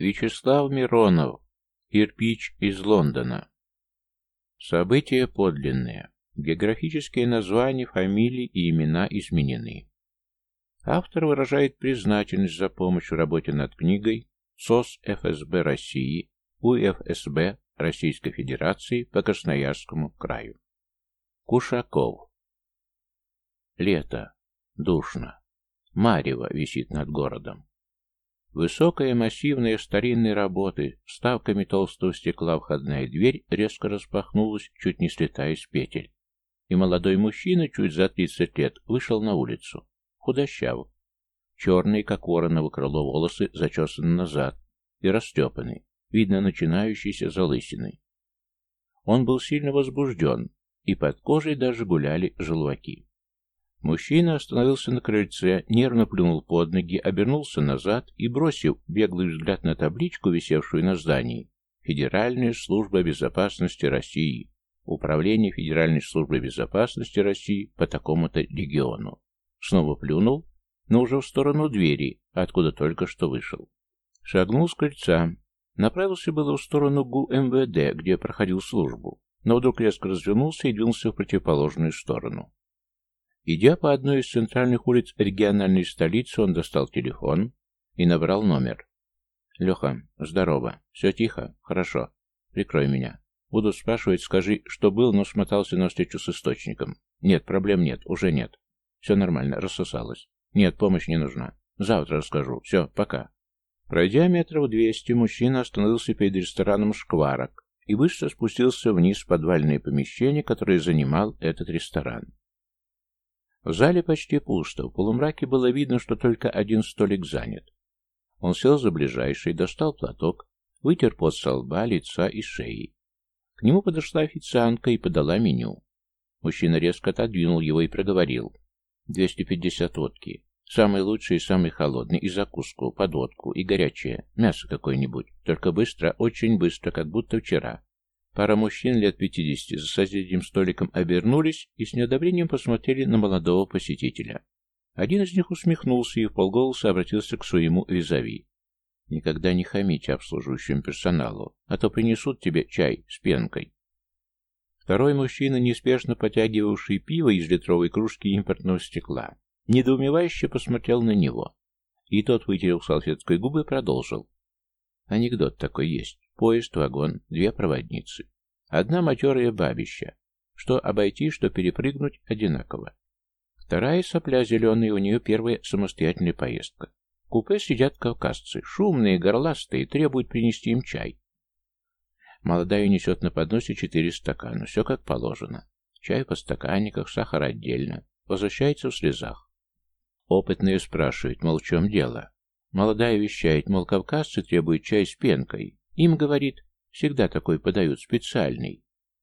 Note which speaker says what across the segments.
Speaker 1: Вячеслав Миронов. Кирпич из Лондона. События подлинные. Географические названия, фамилии и имена изменены. Автор выражает признательность за помощь в работе над книгой СОС ФСБ России, УФСБ Российской Федерации по Красноярскому краю. Кушаков. Лето. Душно. Марево висит над городом. Высокая, массивная, старинной работы, ставками толстого стекла входная дверь резко распахнулась, чуть не слетая с петель. И молодой мужчина, чуть за тридцать лет, вышел на улицу. Худощав. Черные, как вороново крыло, волосы зачесаны назад и растрепаны, видно начинающиеся залысиной. Он был сильно возбужден, и под кожей даже гуляли желваки. Мужчина остановился на крыльце, нервно плюнул под ноги, обернулся назад и, бросив беглый взгляд на табличку, висевшую на здании, Федеральная служба безопасности России, Управление Федеральной службы безопасности России по такому-то региону. Снова плюнул, но уже в сторону двери, откуда только что вышел. Шагнул с крыльца, направился было в сторону ГУ МВД, где проходил службу, но вдруг резко развернулся и двинулся в противоположную сторону. Идя по одной из центральных улиц региональной столицы, он достал телефон и набрал номер. «Леха, здорово. Все тихо? Хорошо. Прикрой меня. Буду спрашивать, скажи, что был, но смотался на встречу с источником. Нет, проблем нет, уже нет. Все нормально, рассосалось. Нет, помощь не нужна. Завтра расскажу. Все, пока». Пройдя метров двести, мужчина остановился перед рестораном «Шкварок» и быстро спустился вниз в подвальное помещение, которое занимал этот ресторан. В зале почти пусто, в полумраке было видно, что только один столик занят. Он сел за ближайший, достал платок, вытер пот со лба, лица и шеи. К нему подошла официантка и подала меню. Мужчина резко отодвинул его и проговорил. «Двести пятьдесят водки. Самый лучший и самый холодный. И закуску, подводку, и горячее. Мясо какое-нибудь. Только быстро, очень быстро, как будто вчера. Пара мужчин лет пятидесяти за соседним столиком обернулись и с неодобрением посмотрели на молодого посетителя. Один из них усмехнулся и в полголоса обратился к своему визави. «Никогда не хамите обслуживающему персоналу, а то принесут тебе чай с пенкой». Второй мужчина, неспешно потягивавший пиво из литровой кружки импортного стекла, недоумевающе посмотрел на него. И тот, вытерев салфеткой губы, продолжил. Анекдот такой есть. Поезд, вагон, две проводницы. Одна матерая бабища. Что обойти, что перепрыгнуть одинаково. Вторая сопля зеленая, у нее первая самостоятельная поездка. В купе сидят кавказцы, шумные, горластые, требуют принести им чай. Молодая несет на подносе четыре стакана, все как положено. Чай по стаканниках, сахар отдельно. Возвращается в слезах. Опытные спрашивают, мол, в чем дело. Молодая вещает, мол, кавказцы требуют чай с пенкой. Им, говорит, всегда такой подают, специальный.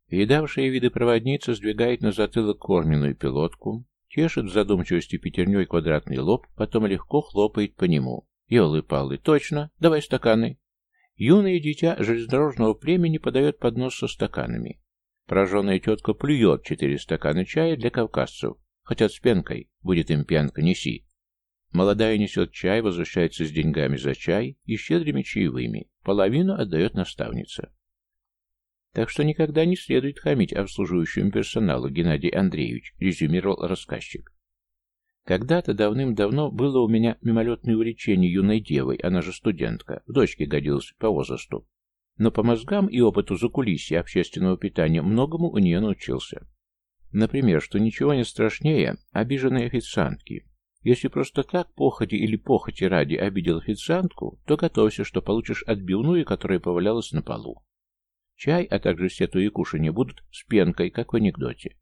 Speaker 1: Видавшая виды проводница сдвигает на затылок кормленную пилотку, тешит в задумчивости пятерней квадратный лоб, потом легко хлопает по нему. Елы-палы, точно, давай стаканы. Юное дитя железнодорожного племени подает поднос со стаканами. Пораженная тетка плюет четыре стакана чая для кавказцев. Хотят с пенкой, будет им пьянка, неси. Молодая несет чай, возвращается с деньгами за чай и щедрыми чаевыми. Половину отдает наставница. Так что никогда не следует хамить обслуживающему персоналу, Геннадий Андреевич, резюмировал рассказчик. Когда-то давным-давно было у меня мимолетное увлечение юной девой, она же студентка, в дочке годилась по возрасту. Но по мозгам и опыту закулисья общественного питания многому у нее научился. Например, что ничего не страшнее обиженной официантки, если просто так, похоти или похоти ради, обидел официантку, то готовься, что получишь отбивную, которая повалялась на полу. Чай, а также все твои кушания будут с пенкой, как в анекдоте.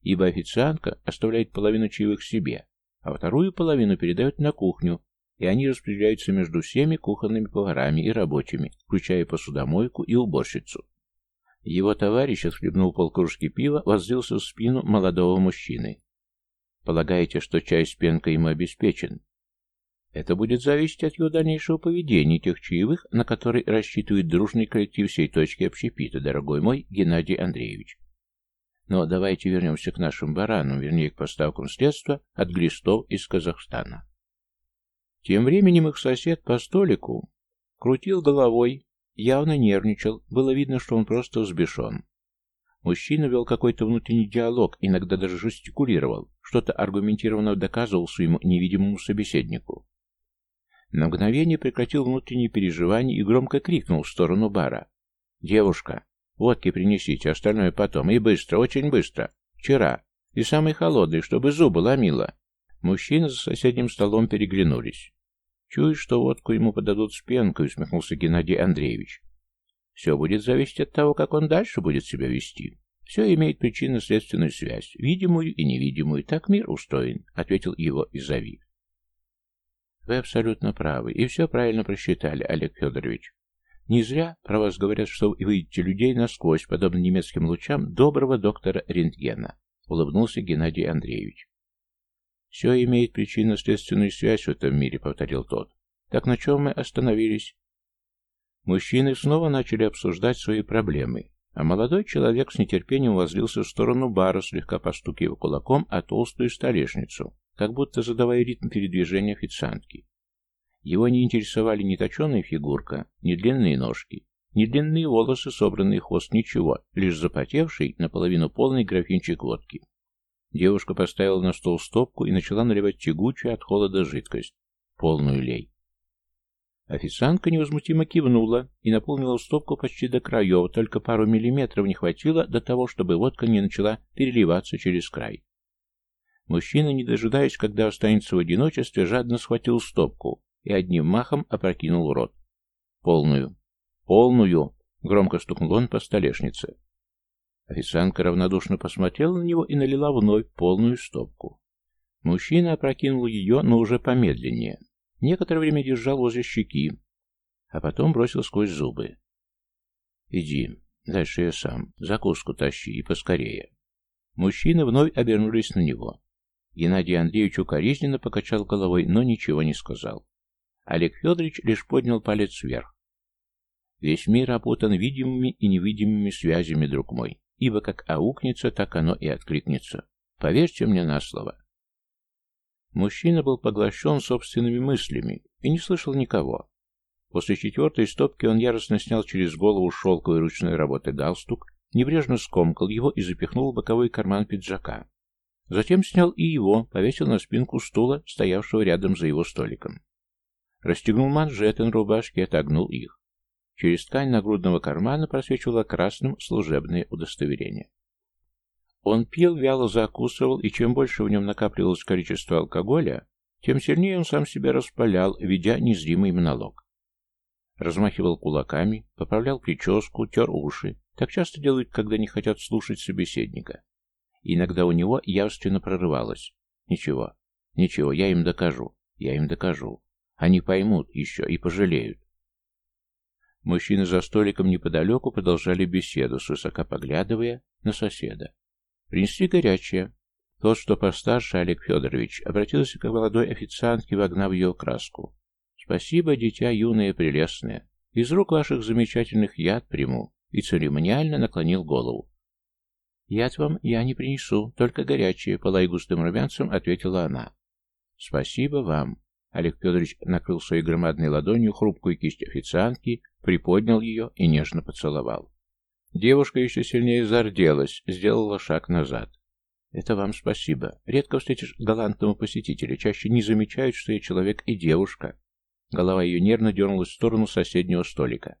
Speaker 1: Ибо официантка оставляет половину чаевых себе, а вторую половину передает на кухню, и они распределяются между всеми кухонными поварами и рабочими, включая посудомойку и уборщицу. Его товарищ отхлебнул полкружки пива, воззрился в спину молодого мужчины. Полагаете, что чай с пенкой ему обеспечен? Это будет зависеть от его дальнейшего поведения, тех чаевых, на которые рассчитывает дружный коллектив всей точки общепита, дорогой мой Геннадий Андреевич. Но давайте вернемся к нашим баранам, вернее, к поставкам средства от глистов из Казахстана. Тем временем их сосед по столику Крутил головой, явно нервничал, было видно, что он просто взбешен. Мужчина вел какой-то внутренний диалог, иногда даже жестикулировал, что-то аргументированно доказывал своему невидимому собеседнику. На мгновение прекратил внутренние переживания и громко крикнул в сторону бара. «Девушка, водки принесите, остальное потом. И быстро, очень быстро. Вчера. И самый холодный, чтобы зубы ломило». Мужчины за соседним столом переглянулись. «Чуешь, что водку ему подадут с пенкой», — усмехнулся Геннадий Андреевич. «Все будет зависеть от того, как он дальше будет себя вести. Все имеет причинно-следственную связь, видимую и невидимую. Так мир устроен», — ответил его Изави. Вы абсолютно правы, и все правильно просчитали, Олег Федорович. Не зря про вас говорят, что вы видите людей насквозь, подобно немецким лучам доброго доктора рентгена, улыбнулся Геннадий Андреевич. Все имеет причинно-следственную связь в этом мире, повторил тот. Так на чем мы остановились? Мужчины снова начали обсуждать свои проблемы, а молодой человек с нетерпением возлился в сторону бара, слегка постукивая кулаком о толстую столешницу, как будто задавая ритм передвижения официантки. Его не интересовали ни точеная фигурка, ни длинные ножки, ни длинные волосы, собранный хвост, ничего, лишь запотевший, наполовину полный графинчик водки. Девушка поставила на стол стопку и начала наливать тягучую от холода жидкость. Полную лей. Официантка невозмутимо кивнула и наполнила стопку почти до краев, только пару миллиметров не хватило до того, чтобы водка не начала переливаться через край. Мужчина, не дожидаясь, когда останется в одиночестве, жадно схватил стопку и одним махом опрокинул в рот. «Полную! Полную!» — громко стукнул он по столешнице. Официантка равнодушно посмотрела на него и налила вновь полную стопку. Мужчина опрокинул ее, но уже помедленнее. Некоторое время держал возле щеки, а потом бросил сквозь зубы. «Иди, дальше я сам. Закуску тащи и поскорее». Мужчины вновь обернулись на него. Геннадий Андреевич укоризненно покачал головой, но ничего не сказал. Олег Федорович лишь поднял палец вверх. Весь мир опутан видимыми и невидимыми связями, друг мой, ибо как аукнется, так оно и откликнется. Поверьте мне на слово. Мужчина был поглощен собственными мыслями и не слышал никого. После четвертой стопки он яростно снял через голову шелковой ручной работы галстук, небрежно скомкал его и запихнул в боковой карман пиджака. Затем снял и его, повесил на спинку стула, стоявшего рядом за его столиком. Расстегнул манжеты на рубашке и отогнул их. Через ткань нагрудного кармана просвечивало красным служебное удостоверение. Он пил, вяло закусывал, и чем больше в нем накапливалось количество алкоголя, тем сильнее он сам себя распалял, ведя незримый монолог. Размахивал кулаками, поправлял прическу, тер уши. Так часто делают, когда не хотят слушать собеседника. Иногда у него явственно прорывалось. Ничего, ничего, я им докажу, я им докажу. Они поймут еще и пожалеют. Мужчины за столиком неподалеку продолжали беседу, свысока поглядывая на соседа. Принесли горячее. Тот, что постарше, Олег Федорович, обратился к молодой официантке, вогнав ее краску. «Спасибо, дитя юное прелестное. Из рук ваших замечательных яд приму». И церемониально наклонил голову. «Яд вам я не принесу, только горячее», — пылай густым румянцем ответила она. «Спасибо вам». Олег Федорович накрыл своей громадной ладонью хрупкую кисть официантки, приподнял ее и нежно поцеловал. Девушка еще сильнее зарделась, сделала шаг назад. «Это вам спасибо. Редко встретишь галантного посетителя, чаще не замечают, что я человек и девушка». Голова ее нервно дернулась в сторону соседнего столика.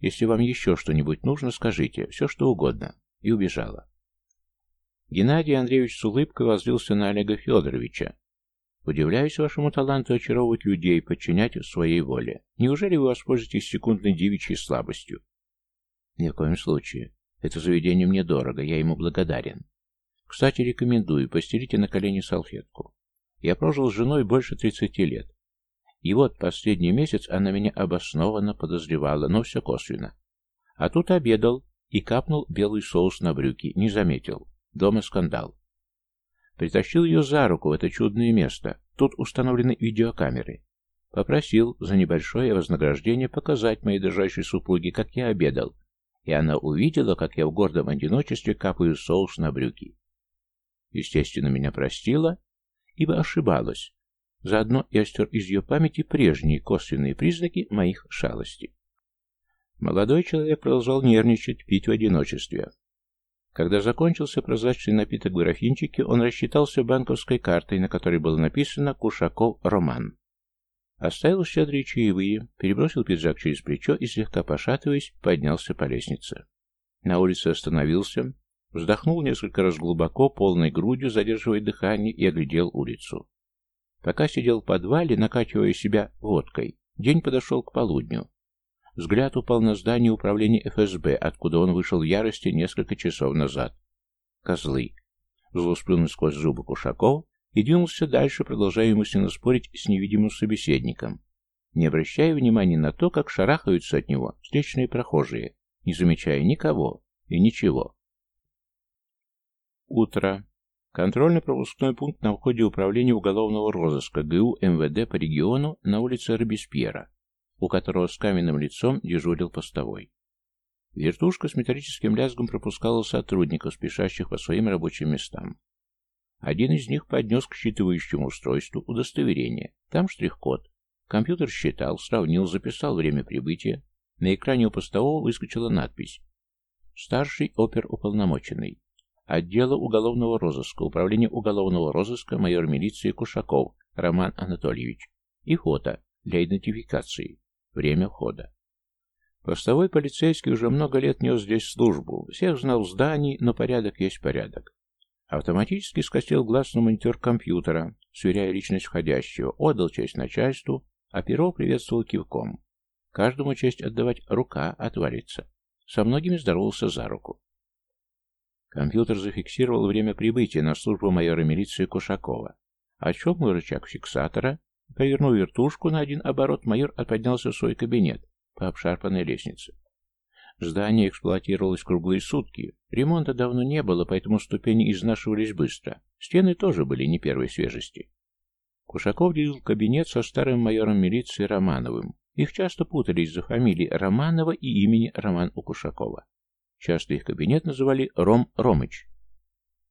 Speaker 1: «Если вам еще что-нибудь нужно, скажите, все что угодно». И убежала. Геннадий Андреевич с улыбкой возлился на Олега Федоровича. «Удивляюсь вашему таланту очаровывать людей, подчинять своей воле. Неужели вы воспользуетесь секундной девичьей слабостью?» «Ни в коем случае. Это заведение мне дорого, я ему благодарен. Кстати, рекомендую, постелите на колени салфетку. Я прожил с женой больше тридцати лет. И вот последний месяц она меня обоснованно подозревала, но все косвенно. А тут обедал и капнул белый соус на брюки, не заметил. Дома скандал. Притащил ее за руку в это чудное место. Тут установлены видеокамеры. Попросил за небольшое вознаграждение показать моей дрожащей супруге, как я обедал. И она увидела, как я в гордом одиночестве капаю соус на брюки. Естественно, меня простила, ибо ошибалась. Заодно я стер из ее памяти прежние косвенные признаки моих шалостей. Молодой человек продолжал нервничать, пить в одиночестве. Когда закончился прозрачный напиток в графинчике, он рассчитался банковской картой, на которой было написано «Кушаков Роман». Оставил щедрые чаевые, перебросил пиджак через плечо и, слегка пошатываясь, поднялся по лестнице. На улице остановился, вздохнул несколько раз глубоко, полной грудью, задерживая дыхание, и оглядел улицу. Пока сидел в подвале, накачивая себя водкой, день подошел к полудню. Взгляд упал на здание управления ФСБ, откуда он вышел в ярости несколько часов назад. Козлы. Зло сквозь зубы Кушаков и двинулся дальше, продолжая мысленно спорить с невидимым собеседником, не обращая внимания на то, как шарахаются от него встречные прохожие, не замечая никого и ничего. Утро. Контрольно-пропускной пункт на входе управления уголовного розыска ГУ МВД по региону на улице Робеспьера у которого с каменным лицом дежурил постовой. Вертушка с металлическим лязгом пропускала сотрудников, спешащих по своим рабочим местам. Один из них поднес к считывающему устройству удостоверение. Там штрих-код. Компьютер считал, сравнил, записал время прибытия. На экране у постового выскочила надпись «Старший оперуполномоченный. Отдела уголовного розыска, управление уголовного розыска, майор милиции Кушаков Роман Анатольевич». И фото для идентификации. Время входа. Постовой полицейский уже много лет нес здесь службу. Всех знал в здании, но порядок есть порядок. Автоматически скосил глаз на монитор компьютера, сверяя личность входящего, отдал честь начальству, а перо приветствовал кивком. Каждому честь отдавать рука отвалится. Со многими здоровался за руку. Компьютер зафиксировал время прибытия на службу майора милиции Кушакова. О чем мой рычаг фиксатора Повернув вертушку на один оборот, майор отподнялся в свой кабинет по обшарпанной лестнице. Здание эксплуатировалось круглые сутки. Ремонта давно не было, поэтому ступени изнашивались быстро. Стены тоже были не первой свежести. Кушаков делил кабинет со старым майором милиции Романовым. Их часто путали из-за фамилии Романова и имени Роман у Кушакова. Часто их кабинет называли Ром Ромыч.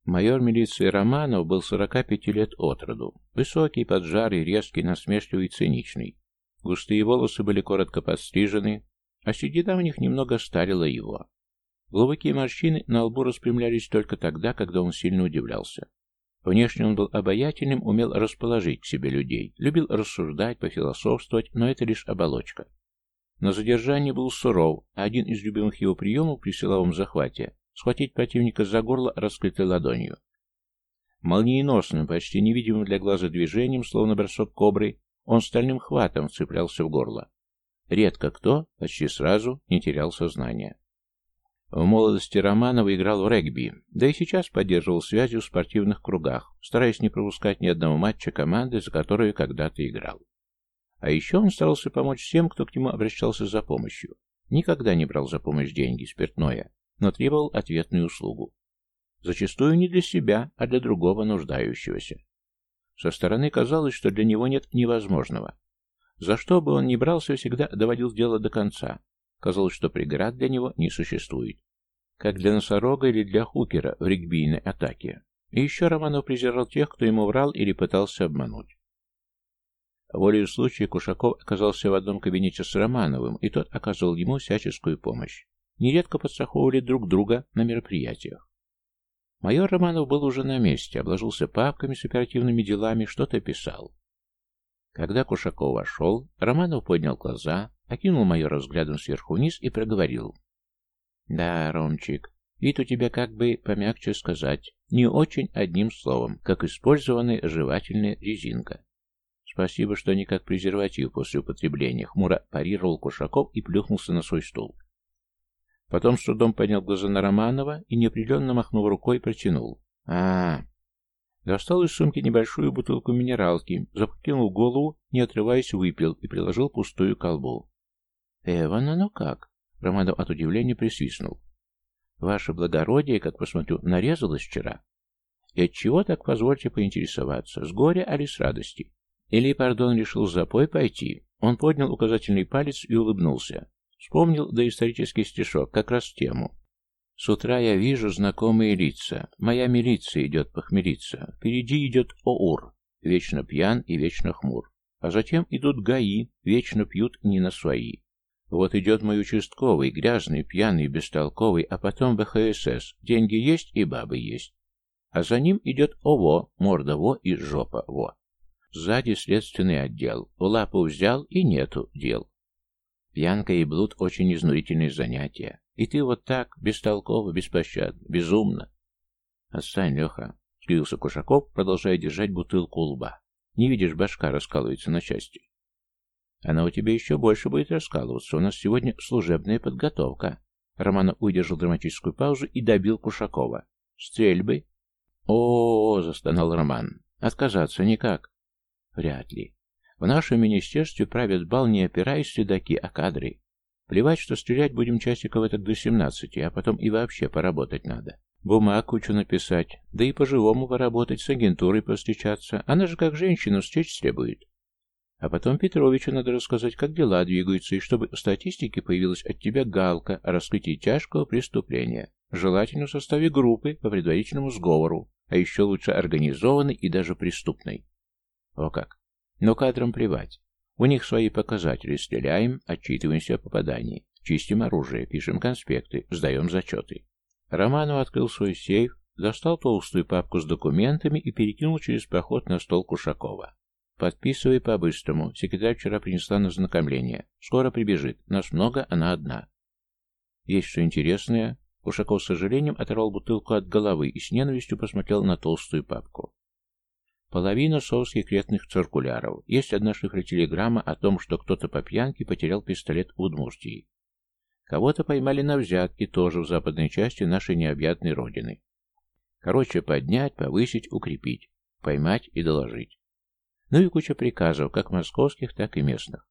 Speaker 1: Майор милиции Романов был 45 лет от роду. Высокий, поджарый, резкий, насмешливый и циничный. Густые волосы были коротко подстрижены, а седина в них немного старила его. Глубокие морщины на лбу распрямлялись только тогда, когда он сильно удивлялся. Внешне он был обаятельным, умел расположить к себе людей, любил рассуждать, пофилософствовать, но это лишь оболочка. На задержании был суров, а один из любимых его приемов при силовом захвате схватить противника за горло раскрытой ладонью. Молниеносным, почти невидимым для глаза движением, словно бросок кобры, он стальным хватом вцеплялся в горло. Редко кто, почти сразу, не терял сознание. В молодости Романова играл в регби, да и сейчас поддерживал связи в спортивных кругах, стараясь не пропускать ни одного матча команды, за которую когда-то играл. А еще он старался помочь всем, кто к нему обращался за помощью. Никогда не брал за помощь деньги, спиртное, но требовал ответную услугу. Зачастую не для себя, а для другого нуждающегося. Со стороны казалось, что для него нет невозможного. За что бы он ни брался, всегда доводил дело до конца. Казалось, что преград для него не существует. Как для носорога или для хукера в регбийной атаке. И еще Романов презирал тех, кто ему врал или пытался обмануть. Волею случая Кушаков оказался в одном кабинете с Романовым, и тот оказывал ему всяческую помощь нередко подстраховывали друг друга на мероприятиях. Майор Романов был уже на месте, обложился папками с оперативными делами, что-то писал. Когда Кушаков вошел, Романов поднял глаза, окинул майора взглядом сверху вниз и проговорил. «Да, Ромчик, вид у тебя как бы, помягче сказать, не очень одним словом, как использованная жевательная резинка. Спасибо, что не как презерватив после употребления, хмуро парировал Кушаков и плюхнулся на свой стул. Потом с трудом поднял глаза на Романова и неопределенно махнув рукой протянул. а, -а, -а. Достал из сумки небольшую бутылку минералки, запрокинул голову, не отрываясь, выпил и приложил пустую колбу. «Эван, ну как?» Романов от удивления присвистнул. «Ваше благородие, как посмотрю, нарезалось вчера. И от чего так, позвольте поинтересоваться, с горя или с радости? Или, пардон, решил запой пойти?» Он поднял указательный палец и улыбнулся. Вспомнил доисторический стишок, как раз в тему. С утра я вижу знакомые лица. Моя милиция идет похмелиться. Впереди идет ОУР. вечно пьян и вечно хмур. А затем идут ГАИ, вечно пьют не на свои. Вот идет мой участковый, грязный, пьяный, бестолковый, а потом БХСС. Деньги есть и бабы есть. А за ним идет ОВО, морда ВО и жопа ВО. Сзади следственный отдел. В лапу взял и нету дел. Пьянка и блуд очень изнурительные занятия. И ты вот так, бестолково, беспощадно, безумно. Отстань, Леха, — скривился Кушаков, продолжая держать бутылку у лба. Не видишь, башка раскалывается на части. Она у тебя еще больше будет раскалываться. У нас сегодня служебная подготовка. Романов выдержал драматическую паузу и добил Кушакова. Стрельбы? О, -о, -о, застонал Роман. Отказаться никак. Вряд ли. В нашем министерстве правят бал не опираясь следаки, а кадры. Плевать, что стрелять будем часиков этот до семнадцати, а потом и вообще поработать надо. Бумаг кучу написать, да и по-живому поработать, с агентурой постречаться. Она же как женщина встреч требует. А потом Петровичу надо рассказать, как дела двигаются, и чтобы в статистике появилась от тебя галка о раскрытии тяжкого преступления. Желательно в составе группы по предварительному сговору, а еще лучше организованной и даже преступной. О как. Но кадрам плевать. У них свои показатели. Стреляем, отчитываемся о попадании. Чистим оружие, пишем конспекты, сдаем зачеты. Романов открыл свой сейф, достал толстую папку с документами и перекинул через проход на стол Кушакова. «Подписывай по-быстрому. Секретарь вчера принесла на знакомление. Скоро прибежит. Нас много, она одна». «Есть что интересное?» Кушаков с сожалением оторвал бутылку от головы и с ненавистью посмотрел на толстую папку. Половина совских циркуляров. Есть одна шифротелеграмма о том, что кто-то по пьянке потерял пистолет в Удмуртии. Кого-то поймали на взятки тоже в западной части нашей необъятной родины. Короче, поднять, повысить, укрепить, поймать и доложить. Ну и куча приказов, как московских, так и местных.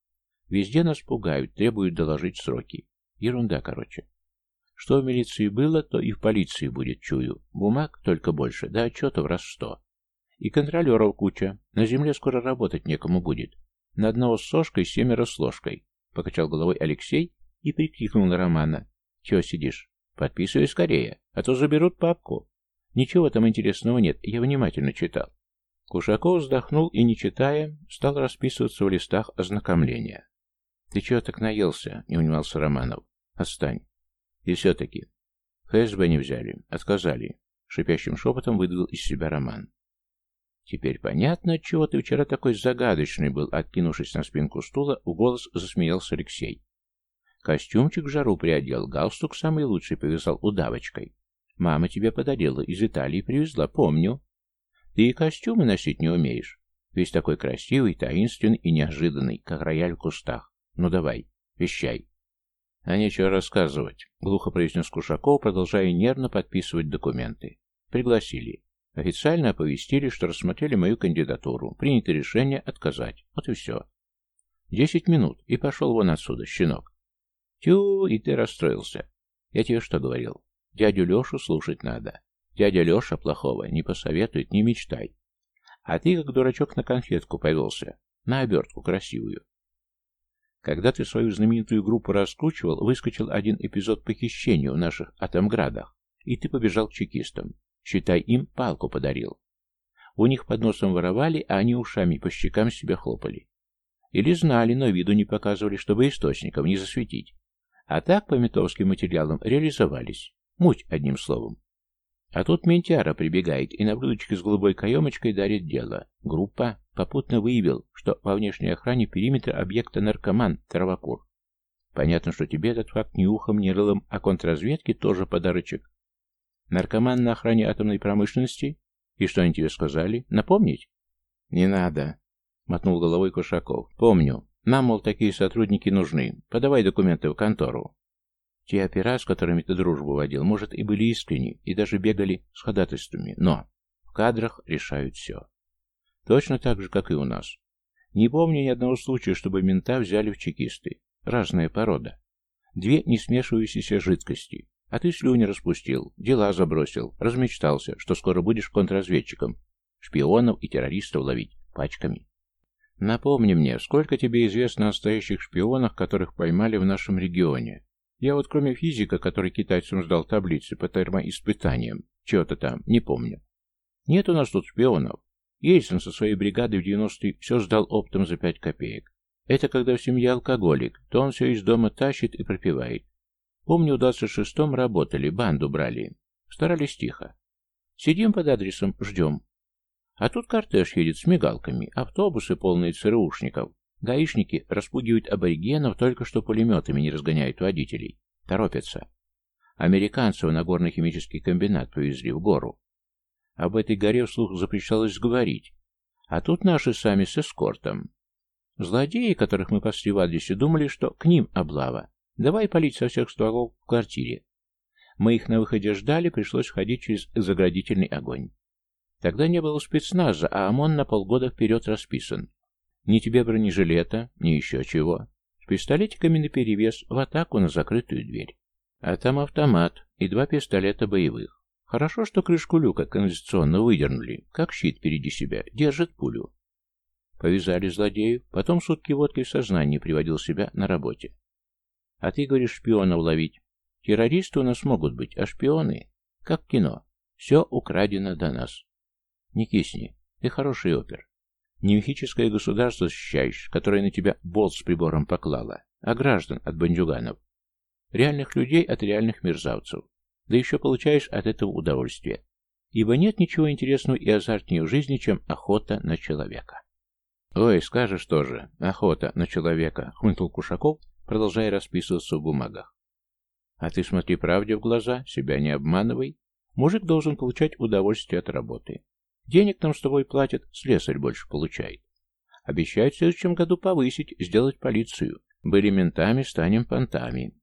Speaker 1: Везде нас пугают, требуют доложить сроки. Ерунда, короче. Что в милиции было, то и в полиции будет, чую. Бумаг только больше, да отчетов раз сто. И контролеров куча. На земле скоро работать некому будет. На одного с сошкой, семеро с ложкой. Покачал головой Алексей и прикрикнул на Романа. «Чего сидишь? Подписывай скорее, а то заберут папку. Ничего там интересного нет, я внимательно читал». Кушаков вздохнул и, не читая, стал расписываться в листах ознакомления. «Ты чего так наелся?» — не унимался Романов. «Отстань. И все-таки. ФСБ не взяли. Отказали». Шипящим шепотом выдавил из себя Роман. «Теперь понятно, чего ты вчера такой загадочный был», откинувшись на спинку стула, у голос засмеялся Алексей. Костюмчик в жару приодел, галстук самый лучший повязал удавочкой. Мама тебе подарила, из Италии привезла, помню. Ты и костюмы носить не умеешь. Весь такой красивый, таинственный и неожиданный, как рояль в кустах. Ну давай, вещай. А нечего рассказывать, глухо произнес Кушаков, продолжая нервно подписывать документы. Пригласили. Официально оповестили, что рассмотрели мою кандидатуру. Принято решение отказать. Вот и все. Десять минут, и пошел вон отсюда, щенок. Тю, и ты расстроился. Я тебе что говорил? Дядю Лешу слушать надо. Дядя Леша плохого не посоветует, не мечтай. А ты, как дурачок, на конфетку повелся. На обертку красивую. Когда ты свою знаменитую группу раскручивал, выскочил один эпизод похищения в наших Атомградах, и ты побежал к чекистам. Считай, им палку подарил. У них под носом воровали, а они ушами по щекам себя хлопали. Или знали, но виду не показывали, чтобы источником не засветить. А так по метовским материалам реализовались. Муть, одним словом. А тут ментяра прибегает и на блюдечке с голубой каемочкой дарит дело. Группа попутно выявил, что во внешней охране периметра объекта наркоман Травокур. Понятно, что тебе этот факт ни ухом, ни рылом, а контрразведке тоже подарочек. Наркоман на охране атомной промышленности? И что они тебе сказали? Напомнить? Не надо, мотнул головой Кушаков. Помню. Нам, мол, такие сотрудники нужны. Подавай документы в контору. Те опера, с которыми ты дружбу водил, может, и были искренни, и даже бегали с ходатайствами, но в кадрах решают все. Точно так же, как и у нас. Не помню ни одного случая, чтобы мента взяли в чекисты. Разная порода. Две не смешивающиеся жидкости. А ты слюни распустил, дела забросил, размечтался, что скоро будешь контрразведчиком. Шпионов и террористов ловить пачками. Напомни мне, сколько тебе известно о настоящих шпионах, которых поймали в нашем регионе? Я вот кроме физика, который китайцам сдал таблицы по термоиспытаниям, чего-то там, не помню. Нет у нас тут шпионов. Ельцин со своей бригадой в 90-е все сдал оптом за 5 копеек. Это когда в семье алкоголик, то он все из дома тащит и пропивает. Помню, в 26-м работали, банду брали. Старались тихо. Сидим под адресом, ждем. А тут кортеж едет с мигалками, автобусы полные ЦРУшников. Гаишники распугивают аборигенов, только что пулеметами не разгоняют водителей. Торопятся. Американцев на горно-химический комбинат повезли в гору. Об этой горе вслух запрещалось говорить. А тут наши сами с эскортом. Злодеи, которых мы пасли в адресе, думали, что к ним облава. Давай палить со всех стволов в квартире. Мы их на выходе ждали, пришлось ходить через заградительный огонь. Тогда не было спецназа, а ОМОН на полгода вперед расписан. Ни тебе бронежилета, ни еще чего. С пистолетиками наперевес в атаку на закрытую дверь. А там автомат и два пистолета боевых. Хорошо, что крышку люка канализационно выдернули, как щит впереди себя, держит пулю. Повязали злодеев, потом сутки водкой в сознании приводил себя на работе. А ты говоришь шпионов ловить. Террористы у нас могут быть, а шпионы, как кино, все украдено до нас. Не кисни, ты хороший опер. Не мифическое государство защищаешь, которое на тебя болт с прибором поклало, а граждан от бандюганов. Реальных людей от реальных мерзавцев. Да еще получаешь от этого удовольствие. Ибо нет ничего интересного и азартнее в жизни, чем охота на человека. «Ой, скажешь тоже, охота на человека», — хмыкнул Кушаков, продолжая расписываться в бумагах. «А ты смотри правде в глаза, себя не обманывай. Мужик должен получать удовольствие от работы. Денег нам с тобой платят, слесарь больше получает. Обещают в следующем году повысить, сделать полицию. Были ментами, станем понтами.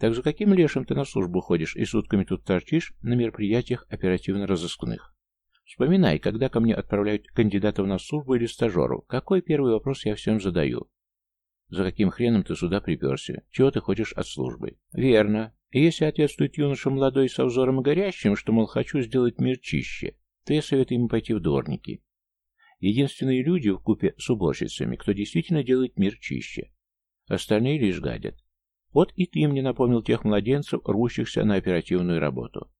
Speaker 1: Так за каким лешим ты на службу ходишь и сутками тут торчишь на мероприятиях оперативно-розыскных? Вспоминай, когда ко мне отправляют кандидатов на службу или стажеру, какой первый вопрос я всем задаю? За каким хреном ты сюда приперся? Чего ты хочешь от службы? Верно. И если ответствует юноша молодой со взором горящим, что, мол, хочу сделать мир чище, то я советую ему пойти в дворники. Единственные люди в купе с уборщицами, кто действительно делает мир чище. Остальные лишь гадят. Вот и ты мне напомнил тех младенцев, рвущихся на оперативную работу.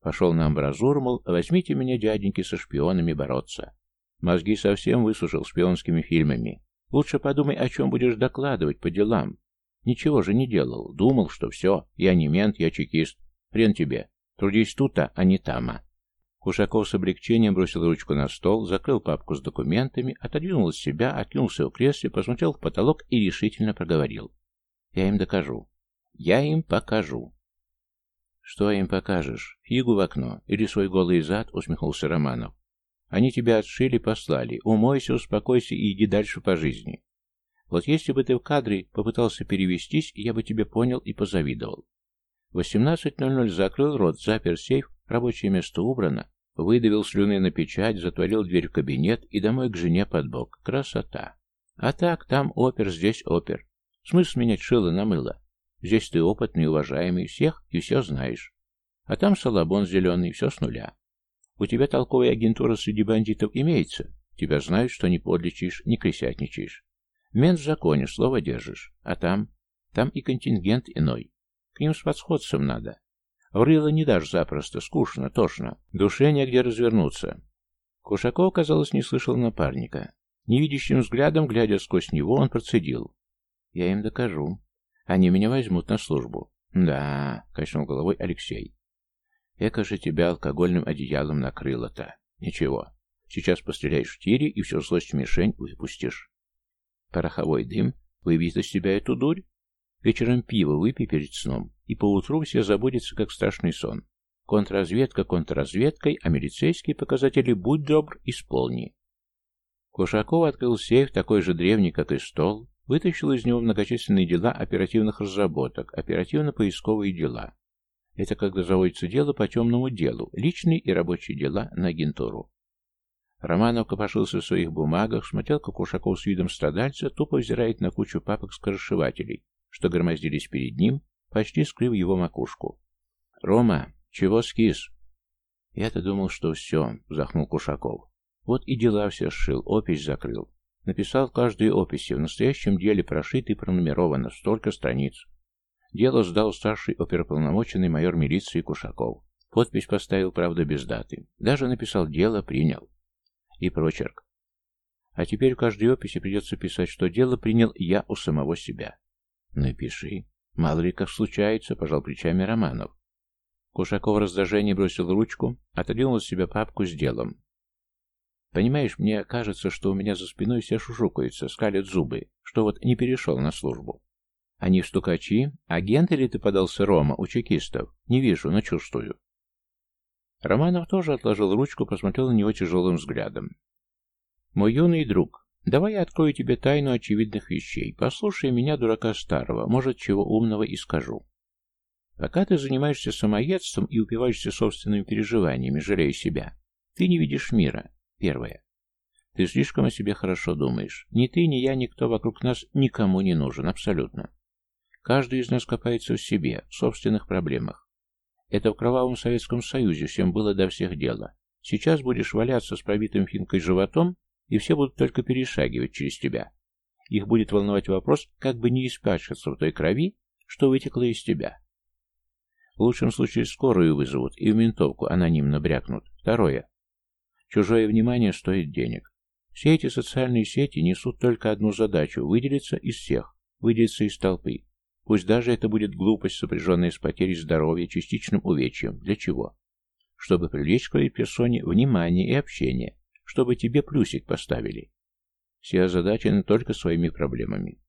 Speaker 1: Пошел на амбразуру, мол, возьмите меня, дяденьки, со шпионами бороться. Мозги совсем высушил шпионскими фильмами. Лучше подумай, о чем будешь докладывать по делам. Ничего же не делал. Думал, что все, я не мент, я чекист. Хрен тебе. Трудись тут-то, а не тама. Кушаков с облегчением бросил ручку на стол, закрыл папку с документами, отодвинул от себя, откинулся в кресле, посмотрел в потолок и решительно проговорил. Я им докажу. Я им покажу. Что им покажешь? Фигу в окно или свой голый зад? Усмехнулся Романов. Они тебя отшили, послали. Умойся, успокойся и иди дальше по жизни. Вот если бы ты в кадре попытался перевестись, я бы тебя понял и позавидовал. В 18.00 закрыл рот, запер сейф, рабочее место убрано, выдавил слюны на печать, затворил дверь в кабинет и домой к жене под бок. Красота. А так, там опер, здесь опер. Смысл менять шило на мыло? Здесь ты опытный, уважаемый, всех и все знаешь. А там салабон зеленый, все с нуля. У тебя толковая агентура среди бандитов имеется. Тебя знают, что не подлечишь, не крысятничаешь. Мент в законе, слово держишь. А там? Там и контингент иной. К ним с подсходцем надо. В рыло не дашь запросто, скучно, тошно. Душе негде развернуться. Кушаков, казалось, не слышал напарника. Невидящим взглядом, глядя сквозь него, он процедил. Я им докажу. Они меня возьмут на службу. Да, качнул головой Алексей. Эка же тебя алкогольным одеялом накрыло-то. Ничего. Сейчас постреляешь в тире и всю злость в мишень выпустишь. Пороховой дым выбьет из тебя эту дурь. Вечером пиво выпей перед сном, и поутру все забудется, как страшный сон. Контрразведка контрразведкой, а милицейские показатели будь добр, исполни. Кушаков открыл сейф, такой же древний, как и стол, Вытащил из него многочисленные дела оперативных разработок, оперативно-поисковые дела. Это когда заводится дело по темному делу, личные и рабочие дела на агентуру. Романов копошился в своих бумагах, смотрел, как Ушаков с видом страдальца тупо взирает на кучу папок-скоршевателей, что громоздились перед ним, почти скрыв его макушку. «Рома, чего скис?» «Я-то думал, что все», — вздохнул Кушаков. «Вот и дела все сшил, опись закрыл. Написал каждую описи, в настоящем деле прошит и пронумеровано столько страниц. Дело сдал старший оперполномоченный майор милиции Кушаков. Подпись поставил, правда, без даты. Даже написал «дело», принял. И прочерк. А теперь в каждой описи придется писать, что дело принял я у самого себя. Ну и пиши. Мало ли как случается, пожал плечами Романов. Кушаков в раздражении бросил ручку, отодвинул от себя папку с делом. Понимаешь, мне кажется, что у меня за спиной все шушукаются, скалят зубы, что вот не перешел на службу. Они стукачи? Агент или ты подался Рома у чекистов? Не вижу, но чувствую. Романов тоже отложил ручку, посмотрел на него тяжелым взглядом. «Мой юный друг, давай я открою тебе тайну очевидных вещей. Послушай меня, дурака старого, может, чего умного и скажу. Пока ты занимаешься самоедством и упиваешься собственными переживаниями, жалея себя, ты не видишь мира. Первое. Ты слишком о себе хорошо думаешь. Ни ты, ни я, никто вокруг нас никому не нужен, абсолютно. Каждый из нас копается в себе, в собственных проблемах. Это в кровавом Советском Союзе всем было до всех дело. Сейчас будешь валяться с пробитым финкой животом, и все будут только перешагивать через тебя. Их будет волновать вопрос, как бы не испачкаться в той крови, что вытекло из тебя. В лучшем случае скорую вызовут и в ментовку анонимно брякнут. Второе. Чужое внимание стоит денег. Все эти социальные сети несут только одну задачу – выделиться из всех, выделиться из толпы. Пусть даже это будет глупость, сопряженная с потерей здоровья, частичным увечьем. Для чего? Чтобы привлечь к твоей персоне внимание и общение, чтобы тебе плюсик поставили. Все озадачены только своими проблемами.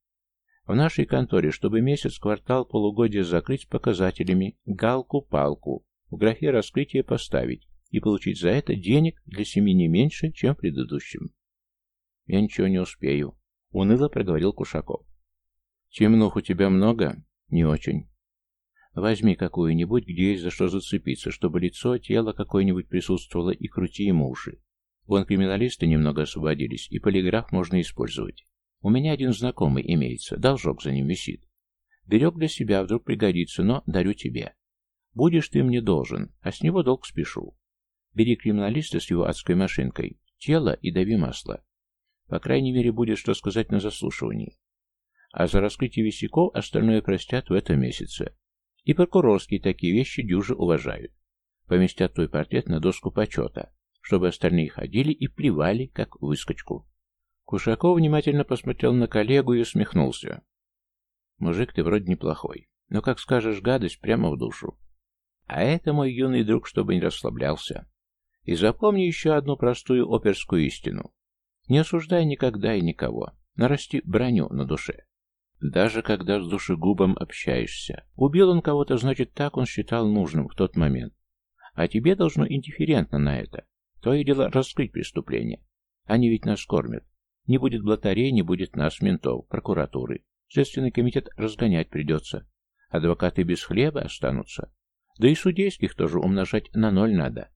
Speaker 1: В нашей конторе, чтобы месяц, квартал, полугодие закрыть показателями, галку-палку, в графе раскрытие поставить и получить за это денег для семьи не меньше, чем в предыдущем. «Я ничего не успею», — уныло проговорил Кушаков. «Темнух у тебя много?» «Не очень». «Возьми какую-нибудь, где есть за что зацепиться, чтобы лицо, тело какое-нибудь присутствовало, и крути ему уши. Вон криминалисты немного освободились, и полиграф можно использовать. У меня один знакомый имеется, должок за ним висит. Берег для себя, вдруг пригодится, но дарю тебе. Будешь ты мне должен, а с него долг спешу. Бери криминалиста с его адской машинкой, тело и дави масло. По крайней мере, будет что сказать на заслушивании. А за раскрытие висяков остальное простят в этом месяце. И прокурорские такие вещи дюже уважают. Поместят твой портрет на доску почета, чтобы остальные ходили и плевали, как выскочку. Кушаков внимательно посмотрел на коллегу и усмехнулся. «Мужик, ты вроде неплохой, но, как скажешь, гадость прямо в душу. А это, мой юный друг, чтобы не расслаблялся. И запомни еще одну простую оперскую истину. Не осуждай никогда и никого. Нарасти броню на душе. Даже когда с душегубом общаешься. Убил он кого-то, значит, так он считал нужным в тот момент. А тебе должно индифферентно на это. То и дело раскрыть преступление. Они ведь нас кормят. Не будет блатарей, не будет нас, ментов, прокуратуры. Следственный комитет разгонять придется. Адвокаты без хлеба останутся. Да и судейских тоже умножать на ноль надо.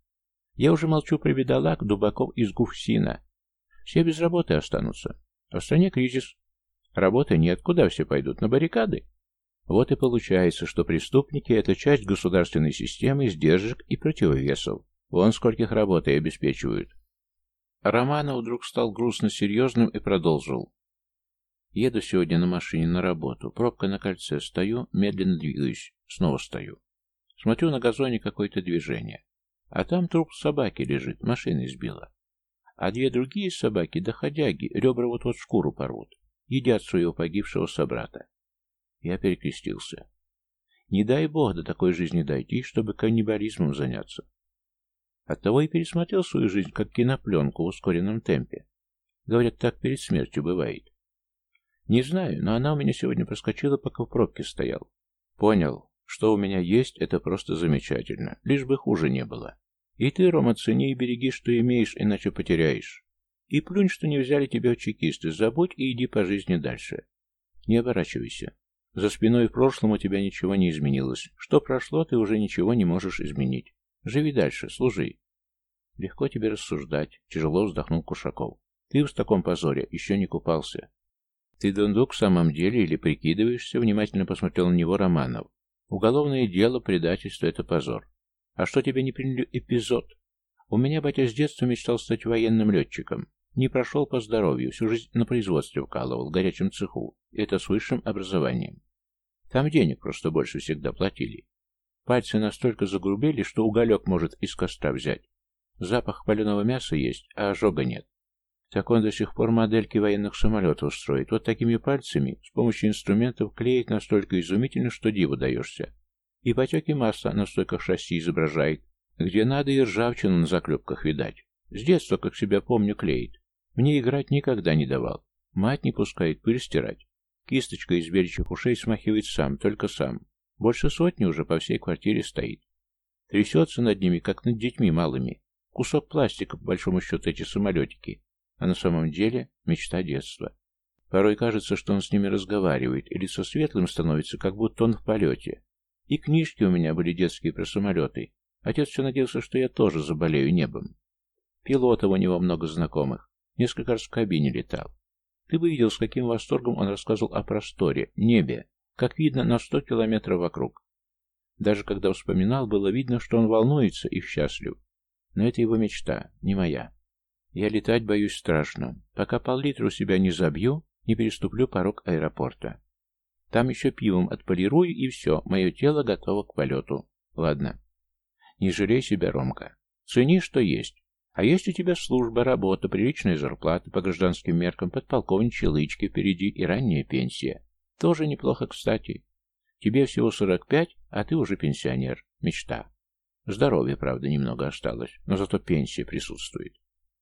Speaker 1: Я уже молчу про бедолаг, дубаков из Гуфсина. Все без работы останутся. А в стране кризис. Работы нет, куда все пойдут? На баррикады? Вот и получается, что преступники – это часть государственной системы сдержек и противовесов. Вон скольких работы обеспечивают. Романов вдруг стал грустно серьезным и продолжил. Еду сегодня на машине на работу. Пробка на кольце. Стою, медленно двигаюсь. Снова стою. Смотрю на газоне какое-то движение. А там труп собаки лежит, машина избила. А две другие собаки, доходяги, ребра вот-вот шкуру порвут. Едят своего погибшего собрата. Я перекрестился. Не дай бог до такой жизни дойти, чтобы каннибализмом заняться. Оттого и пересмотрел свою жизнь как кинопленку в ускоренном темпе. Говорят, так перед смертью бывает. Не знаю, но она у меня сегодня проскочила, пока в пробке стоял. Понял, что у меня есть, это просто замечательно, лишь бы хуже не было. И ты, Рома, цени и береги, что имеешь, иначе потеряешь. И плюнь, что не взяли тебя чекисты, забудь и иди по жизни дальше. Не оборачивайся. За спиной в прошлом у тебя ничего не изменилось. Что прошло, ты уже ничего не можешь изменить. Живи дальше, служи. Легко тебе рассуждать, тяжело вздохнул Кушаков. Ты в таком позоре еще не купался. Ты дундук в самом деле или прикидываешься? Внимательно посмотрел на него Романов. Уголовное дело, предательство — это позор. А что тебе не приняли эпизод? У меня батя с детства мечтал стать военным летчиком. Не прошел по здоровью, всю жизнь на производстве вкалывал, в горячем цеху. Это с высшим образованием. Там денег просто больше всегда платили. Пальцы настолько загрубели, что уголек может из костра взять. Запах паленого мяса есть, а ожога нет. Так он до сих пор модельки военных самолетов строит. Вот такими пальцами, с помощью инструментов, клеит настолько изумительно, что диву даешься. И потеки масла на стойках шасси изображает. Где надо и ржавчину на заклепках видать. С детства, как себя помню, клеит. Мне играть никогда не давал. Мать не пускает пыль стирать. Кисточка из беличьих ушей смахивает сам, только сам. Больше сотни уже по всей квартире стоит. Трясется над ними, как над детьми малыми. Кусок пластика, по большому счету, эти самолетики. А на самом деле мечта детства. Порой кажется, что он с ними разговаривает, и лицо светлым становится, как будто он в полете. И книжки у меня были детские про самолеты. Отец все надеялся, что я тоже заболею небом. Пилотов у него много знакомых. Несколько раз в кабине летал. Ты бы видел, с каким восторгом он рассказывал о просторе, небе, как видно на сто километров вокруг. Даже когда вспоминал, было видно, что он волнуется и счастлив. Но это его мечта, не моя. Я летать боюсь страшно. Пока пол-литра у себя не забью, не переступлю порог аэропорта. Там еще пивом отполирую, и все, мое тело готово к полету. Ладно. Не жалей себя, Ромка. Цени, что есть. А есть у тебя служба, работа, приличная зарплата по гражданским меркам, подполковничьи лычки впереди и ранняя пенсия. Тоже неплохо, кстати. Тебе всего 45, а ты уже пенсионер. Мечта. Здоровье, правда, немного осталось, но зато пенсия присутствует.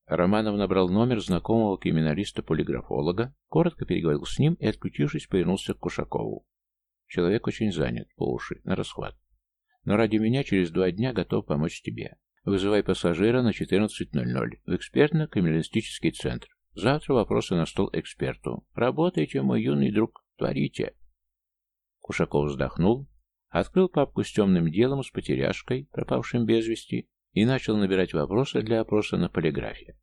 Speaker 1: Романов набрал номер знакомого криминалиста-полиграфолога, коротко переговорил с ним и, отключившись, повернулся к Кушакову. Человек очень занят, по уши, на расхват. Но ради меня через два дня готов помочь тебе. Вызывай пассажира на 14.00 в экспертно-криминалистический центр. Завтра вопросы на стол эксперту. Работайте, мой юный друг, творите. Кушаков вздохнул, открыл папку с темным делом с потеряшкой, пропавшим без вести, и начал набирать вопросы для опроса на полиграфе.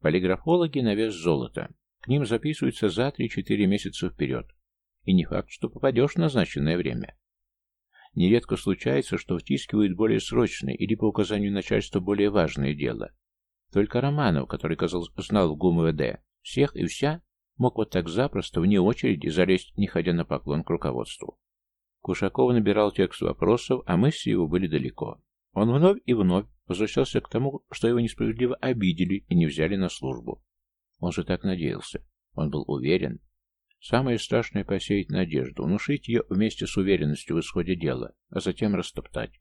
Speaker 1: Полиграфологи на вес золота. К ним записываются за 3-4 месяца вперед. И не факт, что попадешь в назначенное время. Нередко случается, что втискивают более срочное или по указанию начальства более важное дело. Только Романов, который, казалось, знал ГУМВД всех и вся, мог вот так запросто, вне очереди, залезть, не ходя на поклон к руководству. Кушаков набирал текст вопросов, а мысли его были далеко. Он вновь и вновь возвращался к тому, что его несправедливо обидели и не взяли на службу. Он же так надеялся. Он был уверен, Самое страшное — посеять надежду, внушить ее вместе с уверенностью в исходе дела, а затем растоптать.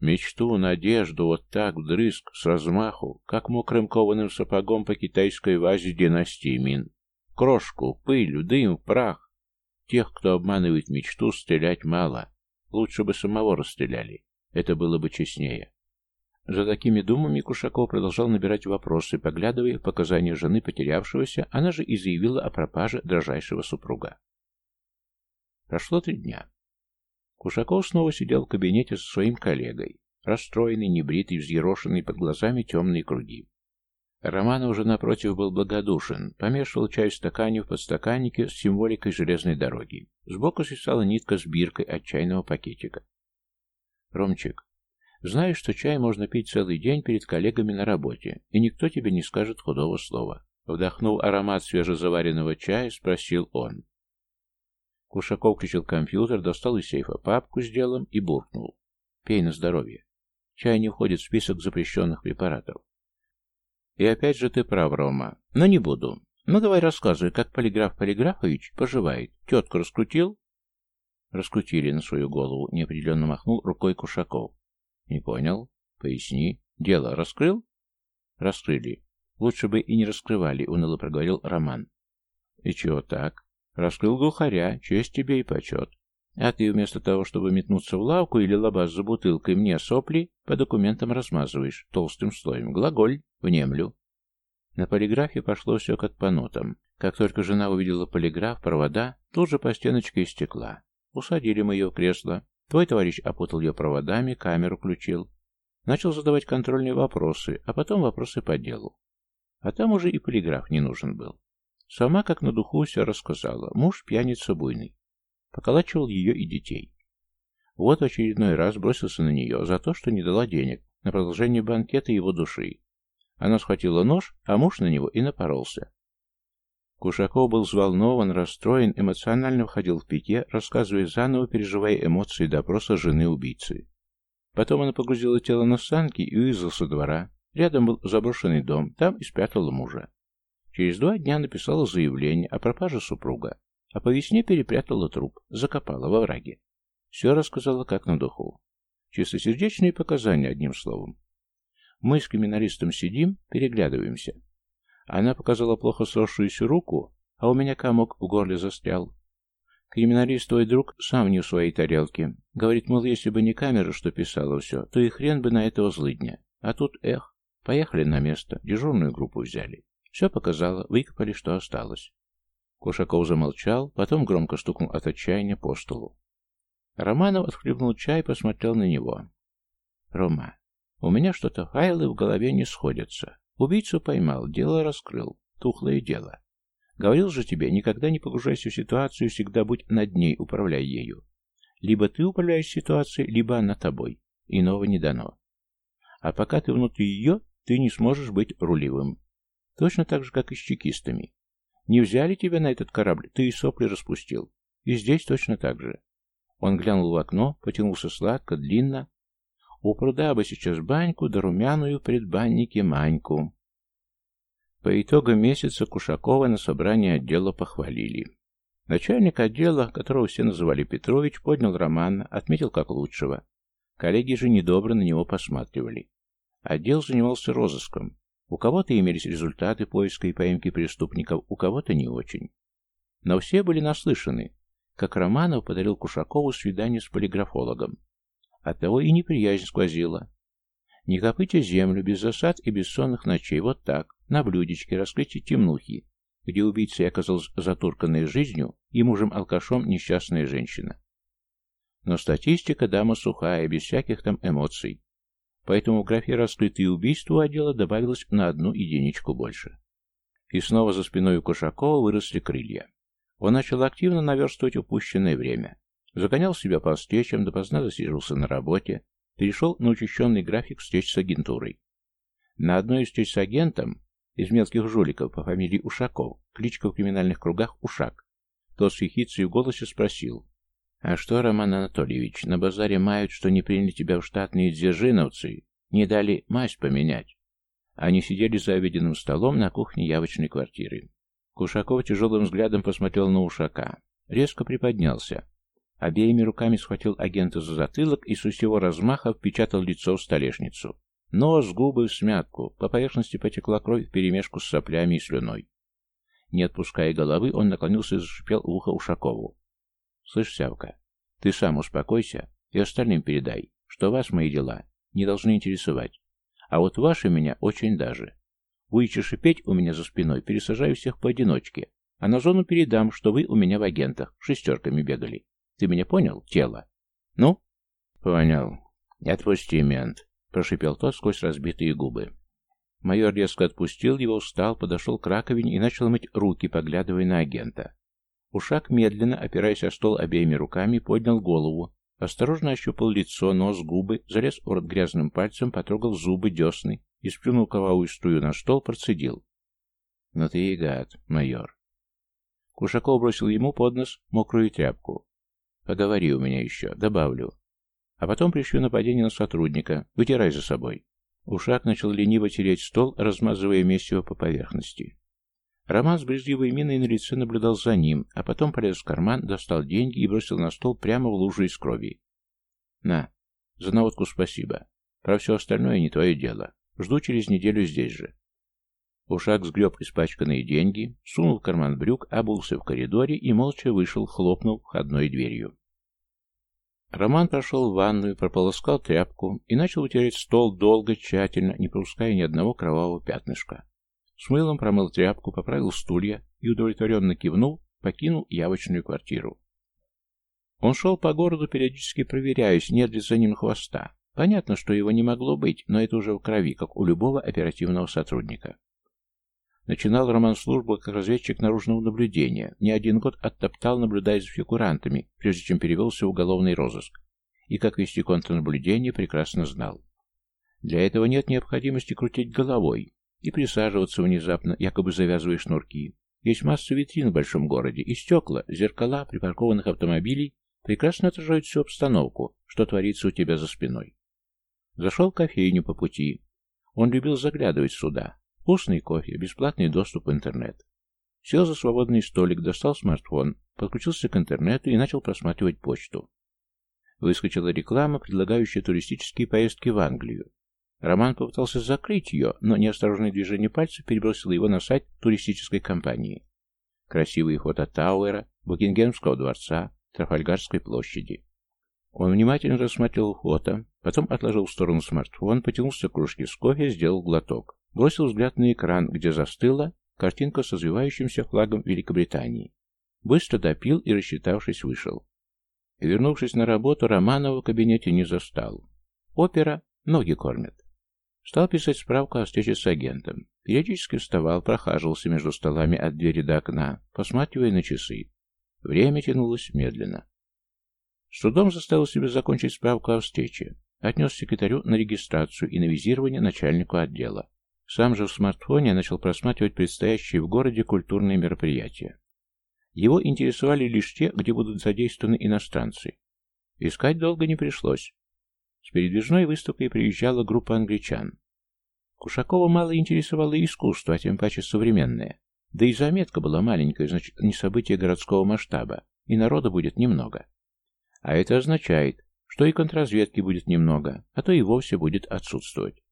Speaker 1: Мечту, надежду, вот так, вдрызг, с размаху, как мокрым кованым сапогом по китайской вазе династии Мин. Крошку, пыль, дым, прах. Тех, кто обманывает мечту, стрелять мало. Лучше бы самого расстреляли. Это было бы честнее. За такими думами Кушаков продолжал набирать вопросы, поглядывая в показания жены потерявшегося, она же и заявила о пропаже дрожайшего супруга. Прошло три дня. Кушаков снова сидел в кабинете со своим коллегой, расстроенный, небритый, взъерошенный, под глазами темные круги. Романов уже напротив был благодушен, помешивал чай в стакане в подстаканнике с символикой железной дороги. Сбоку свисала нитка с биркой от чайного пакетика. «Ромчик, знаешь, что чай можно пить целый день перед коллегами на работе, и никто тебе не скажет худого слова. Вдохнул аромат свежезаваренного чая, спросил он. Кушаков включил компьютер, достал из сейфа папку с делом и буркнул. Пей на здоровье. Чай не входит в список запрещенных препаратов. И опять же ты прав, Рома. Но не буду. Ну давай рассказывай, как полиграф Полиграфович поживает. Тетку раскрутил? Раскрутили на свою голову, неопределенно махнул рукой Кушаков. Не понял? Поясни. Дело раскрыл? Раскрыли. Лучше бы и не раскрывали, уныло проговорил Роман. И чего так? Раскрыл глухаря, честь тебе и почет. А ты вместо того, чтобы метнуться в лавку или лобаз за бутылкой мне сопли, по документам размазываешь толстым слоем. Глаголь, внемлю. На полиграфе пошло все как по нотам. Как только жена увидела полиграф, провода, тут же по стеночке из стекла. Усадили мы ее в кресло. Твой товарищ опутал ее проводами, камеру включил. Начал задавать контрольные вопросы, а потом вопросы по делу. А там уже и полиграф не нужен был. Сама как на духу все рассказала. Муж пьяница буйный. Поколачивал ее и детей. Вот очередной раз бросился на нее за то, что не дала денег на продолжение банкета его души. Она схватила нож, а муж на него и напоролся. Кушаков был взволнован, расстроен, эмоционально входил в пике, рассказывая заново, переживая эмоции допроса жены убийцы. Потом она погрузила тело на санки и уехала со двора, Рядом был заброшенный дом, там и спрятала мужа. Через два дня написала заявление о пропаже супруга, а по весне перепрятала труп, закопала во враге. Все рассказала как на духу. Чистосердечные показания, одним словом. Мы с криминалистом сидим, переглядываемся. Она показала плохо сросшуюся руку, а у меня комок в горле застрял. Криминалист, твой друг, сам не в своей тарелке. Говорит, мол, если бы не камера, что писала все, то и хрен бы на этого злыдня. А тут, эх, поехали на место, дежурную группу взяли. Все показала, выкопали, что осталось. Кушаков замолчал, потом громко стукнул от отчаяния по столу. Романов отхлебнул чай и посмотрел на него. «Рома, у меня что-то файлы в голове не сходятся. Убийцу поймал, дело раскрыл. Тухлое дело. Говорил же тебе, никогда не погружайся в ситуацию, всегда будь над ней, управляй ею. Либо ты управляешь ситуацией, либо она тобой. Иного не дано. А пока ты внутри ее, ты не сможешь быть рулевым. Точно так же, как и с чекистами. Не взяли тебя на этот корабль, ты и сопли распустил. И здесь точно так же. Он глянул в окно, потянулся сладко, длинно. У пруда бы сейчас баньку, да румяную предбаннике Маньку. По итогам месяца Кушакова на собрании отдела похвалили. Начальник отдела, которого все называли Петрович, поднял Романа, отметил как лучшего. Коллеги же недобро на него посматривали. Отдел занимался розыском. У кого-то имелись результаты поиска и поимки преступников, у кого-то не очень. Но все были наслышаны, как Романов подарил Кушакову свидание с полиграфологом. Оттого и неприязнь сквозила. Не копыте землю, без засад и бессонных ночей, вот так, на блюдечке раскрытие темнухи, где убийцей оказалась затурканная жизнью и мужем-алкашом несчастная женщина. Но статистика дама сухая, без всяких там эмоций. Поэтому в графе «Раскрытые убийства» отдела добавилось на одну единичку больше. И снова за спиной у Кошакова выросли крылья. Он начал активно наверстывать упущенное время. Загонял себя по встречам, допоздна засиживался на работе, перешел на учащенный график встреч с агентурой. На одной из встреч с агентом из мелких жуликов по фамилии Ушаков, кличка в криминальных кругах Ушак, тот с ехицей в голосе спросил, «А что, Роман Анатольевич, на базаре мают, что не приняли тебя в штатные дзержиновцы, не дали мазь поменять?» Они сидели за обеденным столом на кухне явочной квартиры. Кушаков тяжелым взглядом посмотрел на Ушака, резко приподнялся, Обеими руками схватил агента за затылок и с усего размаха впечатал лицо в столешницу. Нос, губы в смятку, по поверхности потекла кровь вперемешку с соплями и слюной. Не отпуская головы, он наклонился и зашипел в ухо Ушакову. «Слышь, Сявка, ты сам успокойся и остальным передай, что вас мои дела не должны интересовать. А вот ваши меня очень даже. Будете шипеть у меня за спиной, пересажаю всех поодиночке, а на зону передам, что вы у меня в агентах шестерками бегали. Ты меня понял, тело? Ну? Понял. Отпусти, мент, прошипел тот сквозь разбитые губы. Майор резко отпустил его, встал, подошел к раковине и начал мыть руки, поглядывая на агента. Ушак медленно, опираясь о стол обеими руками, поднял голову, осторожно ощупал лицо, нос, губы, залез в рот грязным пальцем, потрогал зубы, десны и, сплюнул ковавую стую на стол, процедил. «Ну ты и гад, майор». Кушаков бросил ему под нос мокрую тряпку. Поговори у меня еще, добавлю. А потом пришью нападение на сотрудника. Вытирай за собой. Ушак начал лениво тереть стол, размазывая месиво по поверхности. Роман с брезгливой миной на лице наблюдал за ним, а потом полез в карман, достал деньги и бросил на стол прямо в лужу из крови. «На, за наводку спасибо. Про все остальное не твое дело. Жду через неделю здесь же». Ушак сгреб испачканные деньги, сунул в карман брюк, обулся в коридоре и молча вышел, хлопнув входной дверью. Роман прошел в ванную, прополоскал тряпку и начал утереть стол долго, тщательно, не пропуская ни одного кровавого пятнышка. С мылом промыл тряпку, поправил стулья и, удовлетворенно кивнул, покинул явочную квартиру. Он шел по городу, периодически проверяясь, нет ли за ним хвоста. Понятно, что его не могло быть, но это уже в крови, как у любого оперативного сотрудника. Начинал Роман службу как разведчик наружного наблюдения. Не один год оттоптал, наблюдая за фигурантами, прежде чем перевелся в уголовный розыск. И как вести контрнаблюдение, прекрасно знал. Для этого нет необходимости крутить головой и присаживаться внезапно, якобы завязывая шнурки. Есть масса витрин в большом городе, и стекла, зеркала припаркованных автомобилей прекрасно отражают всю обстановку, что творится у тебя за спиной. Зашел в кофейню по пути. Он любил заглядывать сюда. Вкусный кофе, бесплатный доступ в интернет. Сел за свободный столик, достал смартфон, подключился к интернету и начал просматривать почту. Выскочила реклама, предлагающая туристические поездки в Англию. Роман попытался закрыть ее, но неосторожное движение пальцев перебросило его на сайт туристической компании. Красивые фото Тауэра, Букингемского дворца, Трафальгарской площади. Он внимательно рассматривал фото, потом отложил в сторону смартфон, потянулся к кружке с кофе, сделал глоток. Бросил взгляд на экран, где застыла картинка с развивающимся флагом Великобритании. Быстро допил и, рассчитавшись, вышел. Вернувшись на работу, Романова в кабинете не застал. Опера ноги кормят. Стал писать справку о встрече с агентом. Периодически вставал, прохаживался между столами от двери до окна, посматривая на часы. Время тянулось медленно. С трудом заставил себя закончить справку о встрече. Отнес секретарю на регистрацию и на визирование начальнику отдела. Сам же в смартфоне начал просматривать предстоящие в городе культурные мероприятия. Его интересовали лишь те, где будут задействованы иностранцы. Искать долго не пришлось. С передвижной выставкой приезжала группа англичан. Кушакова мало интересовало искусство, а тем паче современное. Да и заметка была маленькая, значит, не событие городского масштаба, и народа будет немного. А это означает, что и контрразведки будет немного, а то и вовсе будет отсутствовать.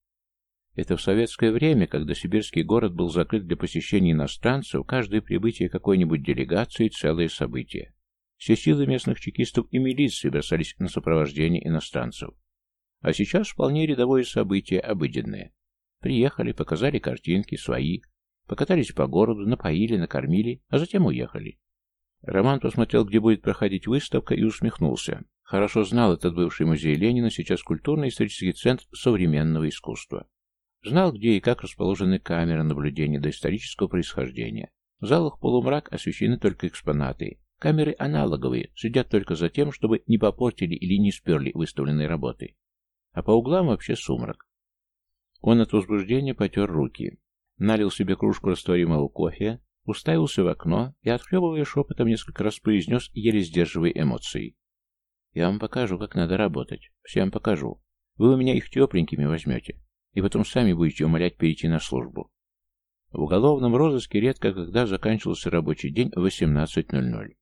Speaker 1: Это в советское время, когда сибирский город был закрыт для посещения иностранцев, каждое прибытие какой-нибудь делегации – целое событие. Все силы местных чекистов и милиции бросались на сопровождение иностранцев. А сейчас вполне рядовое событие, обыденное. Приехали, показали картинки, свои, покатались по городу, напоили, накормили, а затем уехали. Роман посмотрел, где будет проходить выставка, и усмехнулся. Хорошо знал этот бывший музей Ленина, сейчас культурно-исторический центр современного искусства. Знал, где и как расположены камеры наблюдения доисторического происхождения. В залах полумрак освещены только экспонаты. Камеры аналоговые, следят только за тем, чтобы не попортили или не сперли выставленные работы. А по углам вообще сумрак. Он от возбуждения потер руки. Налил себе кружку растворимого кофе, Уставился в окно и, отхлебывая шепотом, несколько раз произнес, еле сдерживая эмоции. «Я вам покажу, как надо работать. Всем покажу. Вы у меня их тепленькими возьмете, и потом сами будете умолять перейти на службу». В уголовном розыске редко когда заканчивался рабочий день в 18.00.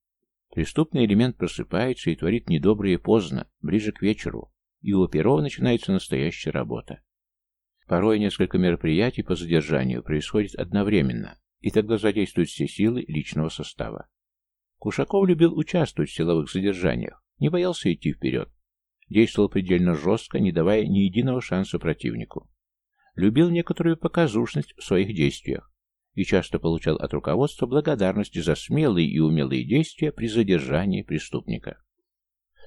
Speaker 1: Преступный элемент просыпается и творит недоброе поздно, ближе к вечеру, и у Перова начинается настоящая работа. Порой несколько мероприятий по задержанию происходит одновременно, и тогда задействуют все силы личного состава. Кушаков любил участвовать в силовых задержаниях, не боялся идти вперед. Действовал предельно жестко, не давая ни единого шанса противнику. Любил некоторую показушность в своих действиях и часто получал от руководства благодарности за смелые и умелые действия при задержании преступника.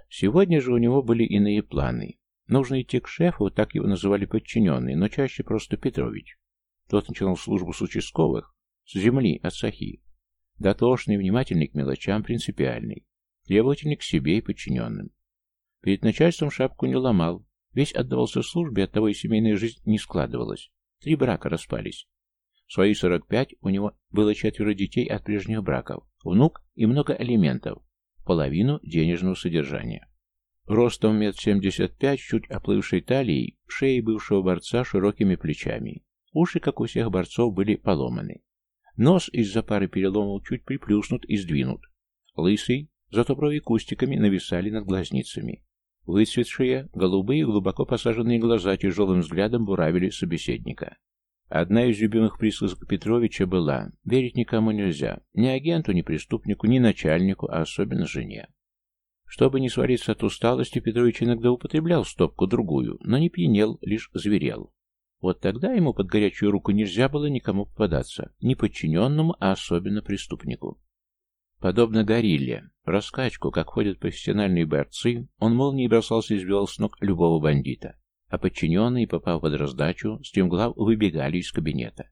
Speaker 1: Сегодня же у него были иные планы. Нужно идти к шефу, так его называли подчиненные, но чаще просто Петрович. Тот начинал службу с участковых, с земли, от сахи. Дотошный, внимательный к мелочам, принципиальный. Требовательный к себе и подчиненным. Перед начальством шапку не ломал. Весь отдавался службе, оттого и семейная жизнь не складывалась. Три брака распались. В свои 45 у него было четверо детей от прежних браков, внук и много алиментов, половину денежного содержания. Ростом мет 75, чуть оплывшей талией, шеей бывшего борца широкими плечами. Уши, как у всех борцов, были поломаны. Нос из-за пары переломов чуть приплюснут и сдвинут. Лысый, зато брови кустиками нависали над глазницами. Выцветшие, голубые, глубоко посаженные глаза тяжелым взглядом буравили собеседника. Одна из любимых присказок Петровича была «Верить никому нельзя, ни агенту, ни преступнику, ни начальнику, а особенно жене». Чтобы не свалиться от усталости, Петрович иногда употреблял стопку-другую, но не пьянел, лишь зверел. Вот тогда ему под горячую руку нельзя было никому попадаться, ни подчиненному, а особенно преступнику. Подобно горилле, в раскачку, как ходят профессиональные борцы, он молнией бросался и сбивал с ног любого бандита, а подчиненные, попав под раздачу, стремглав выбегали из кабинета.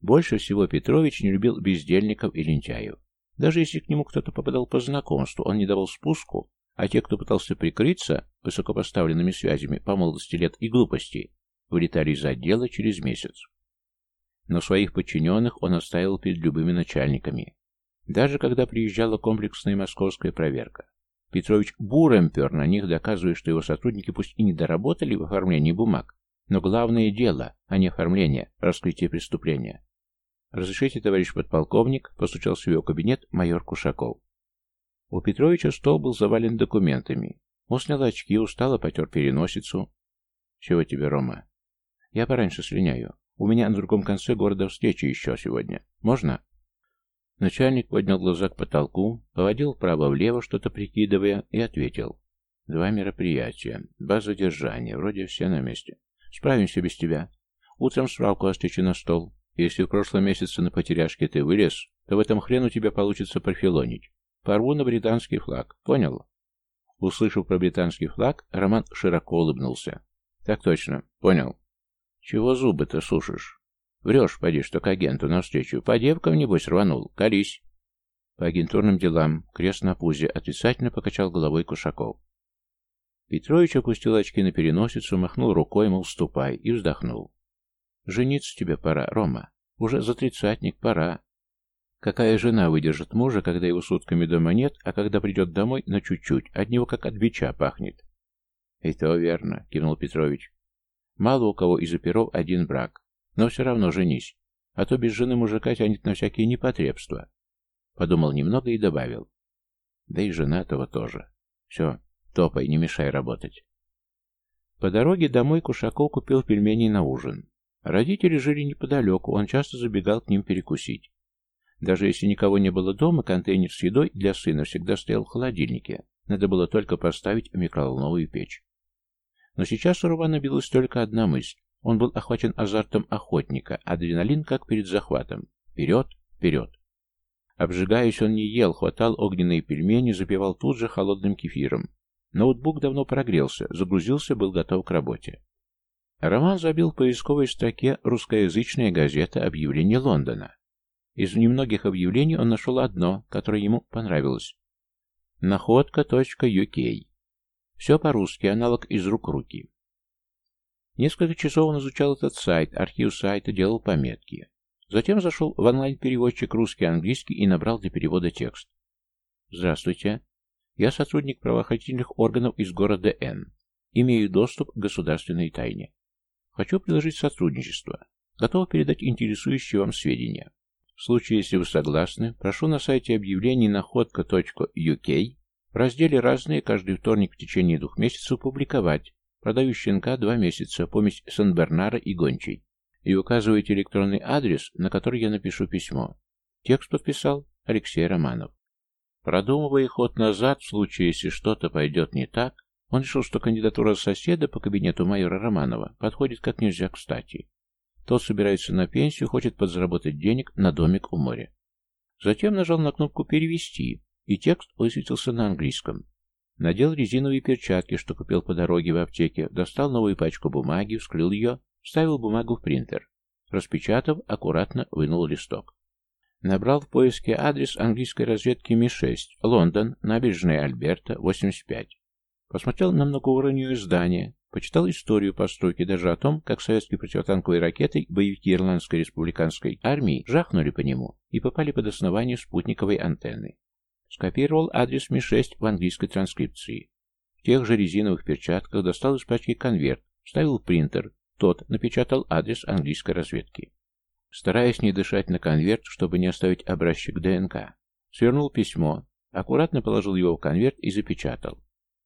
Speaker 1: Больше всего Петрович не любил бездельников и лентяев. Даже если к нему кто-то попадал по знакомству, он не давал спуску, а те, кто пытался прикрыться высокопоставленными связями по молодости лет и глупости, вылетали из отдела через месяц. Но своих подчиненных он оставил перед любыми начальниками. Даже когда приезжала комплексная московская проверка. Петрович буром пер на них, доказывая, что его сотрудники пусть и не доработали в оформлении бумаг, Но главное дело, а не оформление, раскрытие преступления. «Разрешите, товарищ подполковник?» — постучался в его кабинет майор Кушаков. У Петровича стол был завален документами. Он снял очки, устало потер переносицу. «Чего тебе, Рома?» «Я пораньше слиняю. У меня на другом конце города встреча еще сегодня. Можно?» Начальник поднял глаза к потолку, поводил вправо-влево, что-то прикидывая, и ответил. «Два мероприятия. База держания. Вроде все на месте. Справимся без тебя. Утром справку о встрече на стол. Если в прошлом месяце на потеряшке ты вылез, то в этом хрену тебя получится профилонить. Порву на британский флаг. Понял?» Услышав про британский флаг, Роман широко улыбнулся. «Так точно. Понял. Чего зубы-то сушишь? Врешь, поди, что к агенту навстречу. По девкам, небось, рванул. Колись. По агентурным делам. Крест на пузе. Отрицательно покачал головой Кушаков. Петрович опустил очки на переносицу, махнул рукой, мол, ступай, и вздохнул. «Жениться тебе пора, Рома. Уже за тридцатник пора. Какая жена выдержит мужа, когда его сутками дома нет, а когда придет домой, на чуть-чуть, от него как от бича пахнет?» «И то верно», — кивнул Петрович. «Мало у кого из оперов один брак. Но все равно женись, а то без жены мужика тянет на всякие непотребства. Подумал немного и добавил. Да и женатого тоже. Все, топай, не мешай работать. По дороге домой Кушаков купил пельмени на ужин. Родители жили неподалеку, он часто забегал к ним перекусить. Даже если никого не было дома, контейнер с едой для сына всегда стоял в холодильнике. Надо было только поставить микроволновую печь. Но сейчас у Рубана билась только одна мысль. Он был охвачен азартом охотника, адреналин как перед захватом. Вперед, вперед. Обжигаясь, он не ел, хватал огненные пельмени, запивал тут же холодным кефиром. Ноутбук давно прогрелся, загрузился, был готов к работе. Роман забил в поисковой строке русскоязычная газета объявлений Лондона. Из немногих объявлений он нашел одно, которое ему понравилось. Находка.uk. Все по-русски, аналог из рук руки. Несколько часов он изучал этот сайт, архив сайта, делал пометки. Затем зашел в онлайн-переводчик русский-английский и набрал для перевода текст. «Здравствуйте. Я сотрудник правоохранительных органов из города Н. Имею доступ к государственной тайне. Хочу предложить сотрудничество. Готов передать интересующие вам сведения. В случае, если вы согласны, прошу на сайте объявлений находка.uk в разделе «Разные» каждый вторник в течение двух месяцев публиковать Продаю щенка два месяца, помесь Сан-Бернара и Гончей. И указываете электронный адрес, на который я напишу письмо. Текст подписал Алексей Романов. Продумывая ход назад, в случае, если что-то пойдет не так, он решил, что кандидатура соседа по кабинету майора Романова подходит как нельзя кстати. Тот собирается на пенсию, хочет подзаработать денег на домик у моря. Затем нажал на кнопку «Перевести», и текст высветился на английском. Надел резиновые перчатки, что купил по дороге в аптеке, достал новую пачку бумаги, вскрыл ее, вставил бумагу в принтер. Распечатав, аккуратно вынул листок. Набрал в поиске адрес английской разведки Ми-6, Лондон, набережная Альберта, 85. Посмотрел на многоуровневое здание, почитал историю постройки даже о том, как советские противотанковые ракеты боевики Ирландской республиканской армии жахнули по нему и попали под основание спутниковой антенны. Скопировал адрес Ми-6 в английской транскрипции. В тех же резиновых перчатках достал из пачки конверт, вставил принтер. Тот напечатал адрес английской разведки. Стараясь не дышать на конверт, чтобы не оставить образчик ДНК, свернул письмо, аккуратно положил его в конверт и запечатал.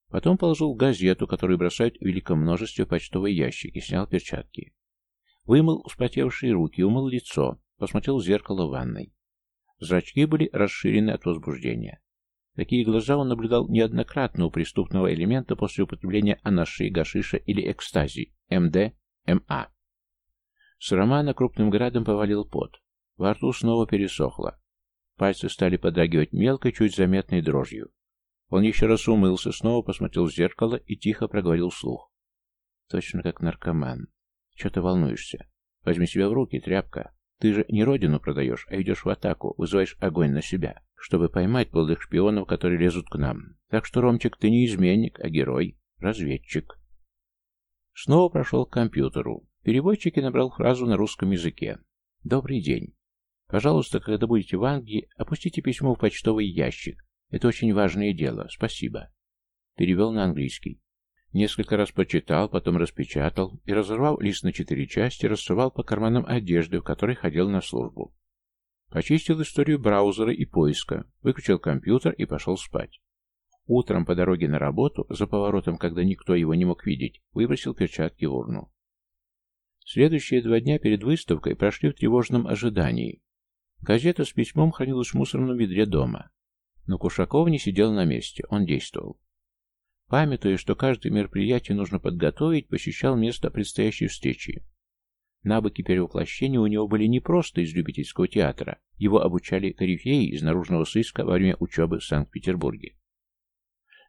Speaker 1: Потом положил газету, которую бросают в великом множестве почтовые ящики, снял перчатки. Вымыл вспотевшие руки, умыл лицо, посмотрел в зеркало в ванной. Зрачки были расширены от возбуждения. Такие глаза он наблюдал неоднократно у преступного элемента после употребления анаши, гашиша или экстази, МД, МА. С Романа крупным градом повалил пот. Во рту снова пересохло. Пальцы стали подрагивать мелкой, чуть заметной дрожью. Он еще раз умылся, снова посмотрел в зеркало и тихо проговорил вслух. Точно как наркоман. Че ты волнуешься? Возьми себя в руки, тряпка. Ты же не родину продаешь, а идешь в атаку, вызываешь огонь на себя, чтобы поймать молодых шпионов, которые лезут к нам. Так что, Ромчик, ты не изменник, а герой, разведчик. Снова прошел к компьютеру. Переводчик и набрал фразу на русском языке. «Добрый день. Пожалуйста, когда будете в Англии, опустите письмо в почтовый ящик. Это очень важное дело. Спасибо». Перевел на английский. Несколько раз почитал, потом распечатал и, разорвав лист на четыре части, рассовал по карманам одежды, в которой ходил на службу. Почистил историю браузера и поиска, выключил компьютер и пошел спать. Утром по дороге на работу, за поворотом, когда никто его не мог видеть, выбросил перчатки в урну. Следующие два дня перед выставкой прошли в тревожном ожидании. Газета с письмом хранилась в мусорном ведре дома. Но Кушаков не сидел на месте, он действовал. Памятуя, что каждое мероприятие нужно подготовить, посещал место предстоящей встречи. Навыки перевоплощения у него были не просто из любительского театра, его обучали корифеи из наружного сыска во время учебы в Санкт-Петербурге.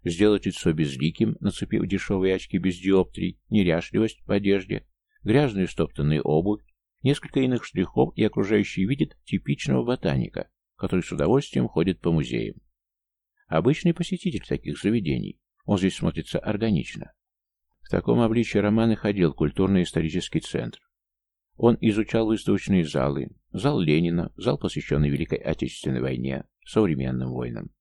Speaker 1: Сделать лицо безликим, нацепив дешевые очки без диоптрий, неряшливость в одежде, грязную стоптанную обувь, несколько иных штрихов и окружающий видит типичного ботаника, который с удовольствием ходит по музеям. Обычный посетитель таких заведений, он здесь смотрится органично. В таком обличье Роман и ходил культурно-исторический центр. Он изучал выставочные залы, зал Ленина, зал, посвященный Великой Отечественной войне, современным войнам.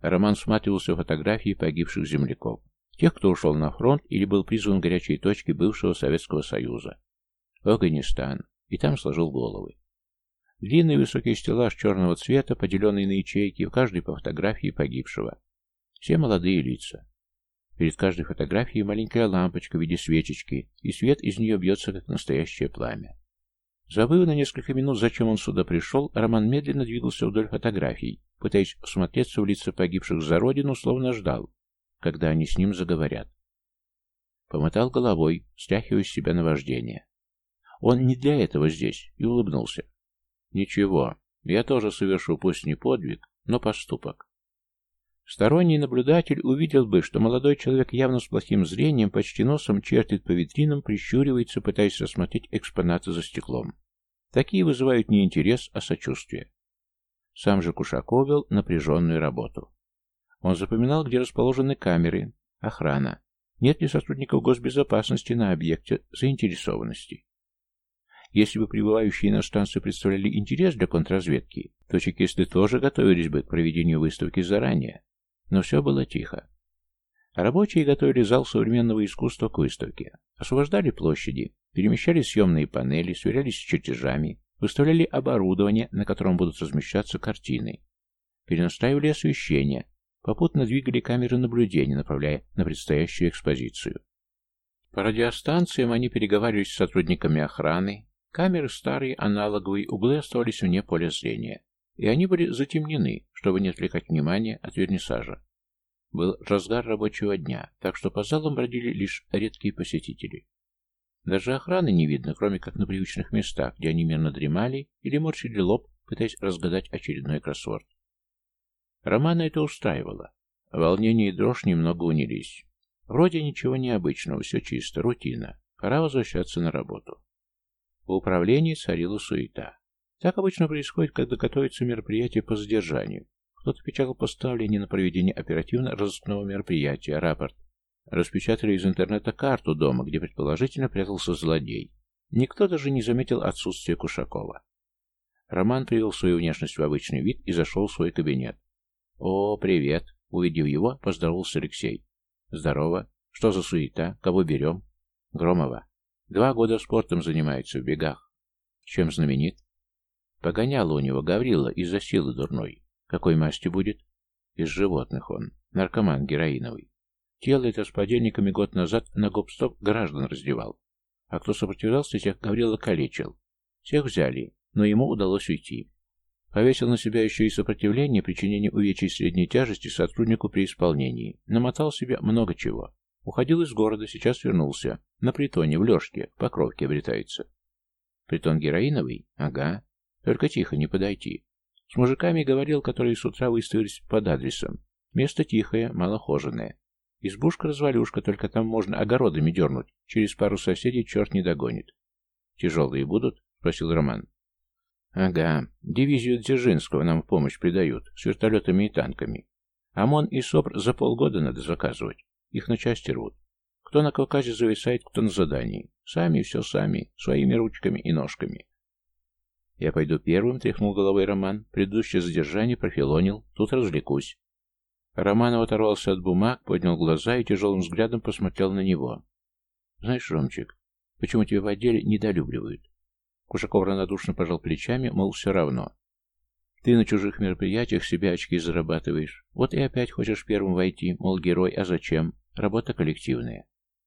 Speaker 1: Роман всматривался в фотографии погибших земляков, тех, кто ушел на фронт или был призван в горячие точки бывшего Советского Союза, Афганистан, и там сложил головы. Длинный высокий стеллаж черного цвета, поделенный на ячейки, в каждой по фотографии погибшего. Все молодые лица. Перед каждой фотографией маленькая лампочка в виде свечечки, и свет из нее бьется, как настоящее пламя. Забыв на несколько минут, зачем он сюда пришел, Роман медленно двигался вдоль фотографий, пытаясь всмотреться в лица погибших за родину, словно ждал, когда они с ним заговорят. Помотал головой, стряхивая с себя наваждение. Он не для этого здесь, и улыбнулся. Ничего, я тоже совершу пусть не подвиг, но поступок. Сторонний наблюдатель увидел бы, что молодой человек явно с плохим зрением, почти носом чертит по витринам, прищуривается, пытаясь рассмотреть экспонаты за стеклом. Такие вызывают не интерес, а сочувствие. Сам же Кушаков вел напряженную работу. Он запоминал, где расположены камеры, охрана, нет ли сотрудников госбезопасности на объекте заинтересованности. Если бы прибывающие иностранцы представляли интерес для контрразведки, то чекисты тоже готовились бы к проведению выставки заранее. Но все было тихо. Рабочие готовили зал современного искусства к выставке. Освобождали площади, перемещали съемные панели, сверялись с чертежами, выставляли оборудование, на котором будут размещаться картины. Перенастраивали освещение, попутно двигали камеры наблюдения, направляя на предстоящую экспозицию. По радиостанциям они переговаривались с сотрудниками охраны. Камеры старые, аналоговые, углы оставались вне поля зрения и они были затемнены, чтобы не отвлекать внимание от вернисажа. Был разгар рабочего дня, так что по залам бродили лишь редкие посетители. Даже охраны не видно, кроме как на привычных местах, где они мирно дремали или морщили лоб, пытаясь разгадать очередной кроссворд. Романа это устраивало. Волнение и дрожь немного унились. Вроде ничего необычного, все чисто, рутина. Пора возвращаться на работу. В управлении царила суета. Так обычно происходит, когда готовится мероприятие по задержанию. Кто-то печатал постановление на проведение оперативно-розыскного мероприятия, рапорт. Распечатали из интернета карту дома, где предположительно прятался злодей. Никто даже не заметил отсутствия Кушакова. Роман привел свою внешность в обычный вид и зашел в свой кабинет. «О, привет!» Увидев его, поздоровался Алексей. «Здорово. Что за суета? Кого берем?» «Громова. Два года спортом занимается в бегах. Чем знаменит?» Погоняло у него Гаврила из-за силы дурной. Какой масти будет? Из животных он. Наркоман героиновый. Тело это с подельниками год назад на гоп-стоп граждан раздевал. А кто сопротивлялся, тех Гаврила калечил. Всех взяли, но ему удалось уйти. Повесил на себя еще и сопротивление причинения увечий средней тяжести сотруднику при исполнении. Намотал себе много чего. Уходил из города, сейчас вернулся. На притоне, в Лешке, в Покровке обретается. Притон героиновый? Ага. Только тихо, не подойти. С мужиками говорил, которые с утра выставились под адресом. Место тихое, малохоженное. Избушка-развалюшка, только там можно огородами дернуть. Через пару соседей черт не догонит. «Тяжелые будут?» — спросил Роман. «Ага. Дивизию Дзержинского нам в помощь придают, с вертолетами и танками. ОМОН и СОПР за полгода надо заказывать. Их на части рвут. Кто на Кавказе зависает, кто на задании. Сами все сами, своими ручками и ножками. «Я пойду первым», — тряхнул головой Роман. «Предыдущее задержание профилонил. Тут развлекусь». Романов оторвался от бумаг, поднял глаза и тяжелым взглядом посмотрел на него. «Знаешь, Ромчик, почему тебя в отделе недолюбливают?» Кушаков равнодушно пожал плечами, мол, все равно. «Ты на чужих мероприятиях себе очки зарабатываешь. Вот и опять хочешь первым войти, мол, герой, а зачем? Работа коллективная.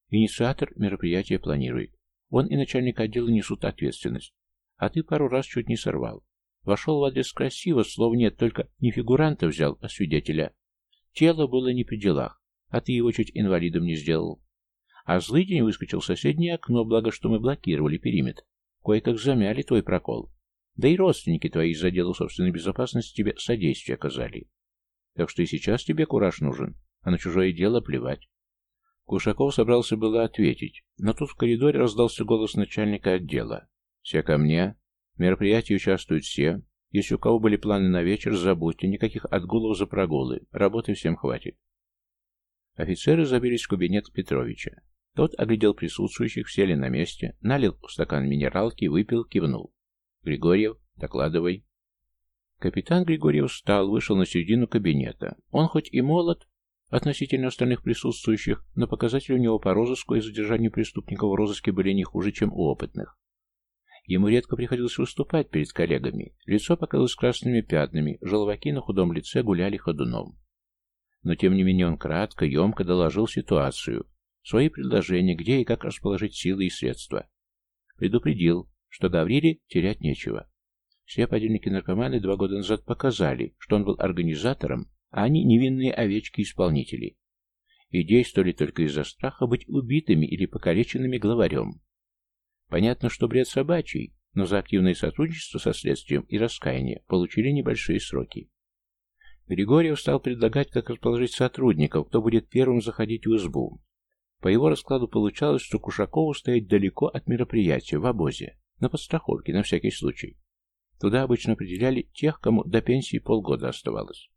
Speaker 1: Инициатор мероприятия планирует. Он и начальник отдела несут ответственность. А ты пару раз чуть не сорвал. Вошел в адрес красиво, слов нет, только не фигуранта взял, а свидетеля. Тело было не при делах, а ты его чуть инвалидом не сделал. А злый день выскочил в соседнее окно, благо что мы блокировали периметр. Кое-как замяли твой прокол. Да и родственники твои из-за дела собственной безопасности тебе содействие оказали. Так что и сейчас тебе кураж нужен, а на чужое дело плевать. Кушаков собрался было ответить, но тут в коридоре раздался голос начальника отдела. «Все ко мне. В мероприятии участвуют все. Если у кого были планы на вечер, забудьте, никаких отгулов за прогулы. Работы всем хватит». Офицеры забились в кабинет Петровича. Тот оглядел присутствующих, сели на месте, налил стакан минералки, выпил, кивнул. «Григорьев, докладывай». Капитан Григорьев встал, вышел на середину кабинета. Он хоть и молод, относительно остальных присутствующих, но показатели у него по розыску и задержанию преступников в розыске были не хуже, чем у опытных. Ему редко приходилось выступать перед коллегами. Лицо покрылось красными пятнами, желваки на худом лице гуляли ходуном. Но тем не менее он кратко, емко доложил ситуацию, свои предложения, где и как расположить силы и средства. Предупредил, что Гавриле терять нечего. Все подельники-наркоманы два года назад показали, что он был организатором, а они невинные овечки-исполнители. И действовали только из-за страха быть убитыми или покалеченными главарем. Понятно, что бред собачий, но за активное сотрудничество со следствием и раскаяние получили небольшие сроки. Григорьев стал предлагать, как расположить сотрудников, кто будет первым заходить в избу. По его раскладу получалось, что Кушакову стоять далеко от мероприятия, в обозе, на подстраховке, на всякий случай. Туда обычно определяли тех, кому до пенсии полгода оставалось.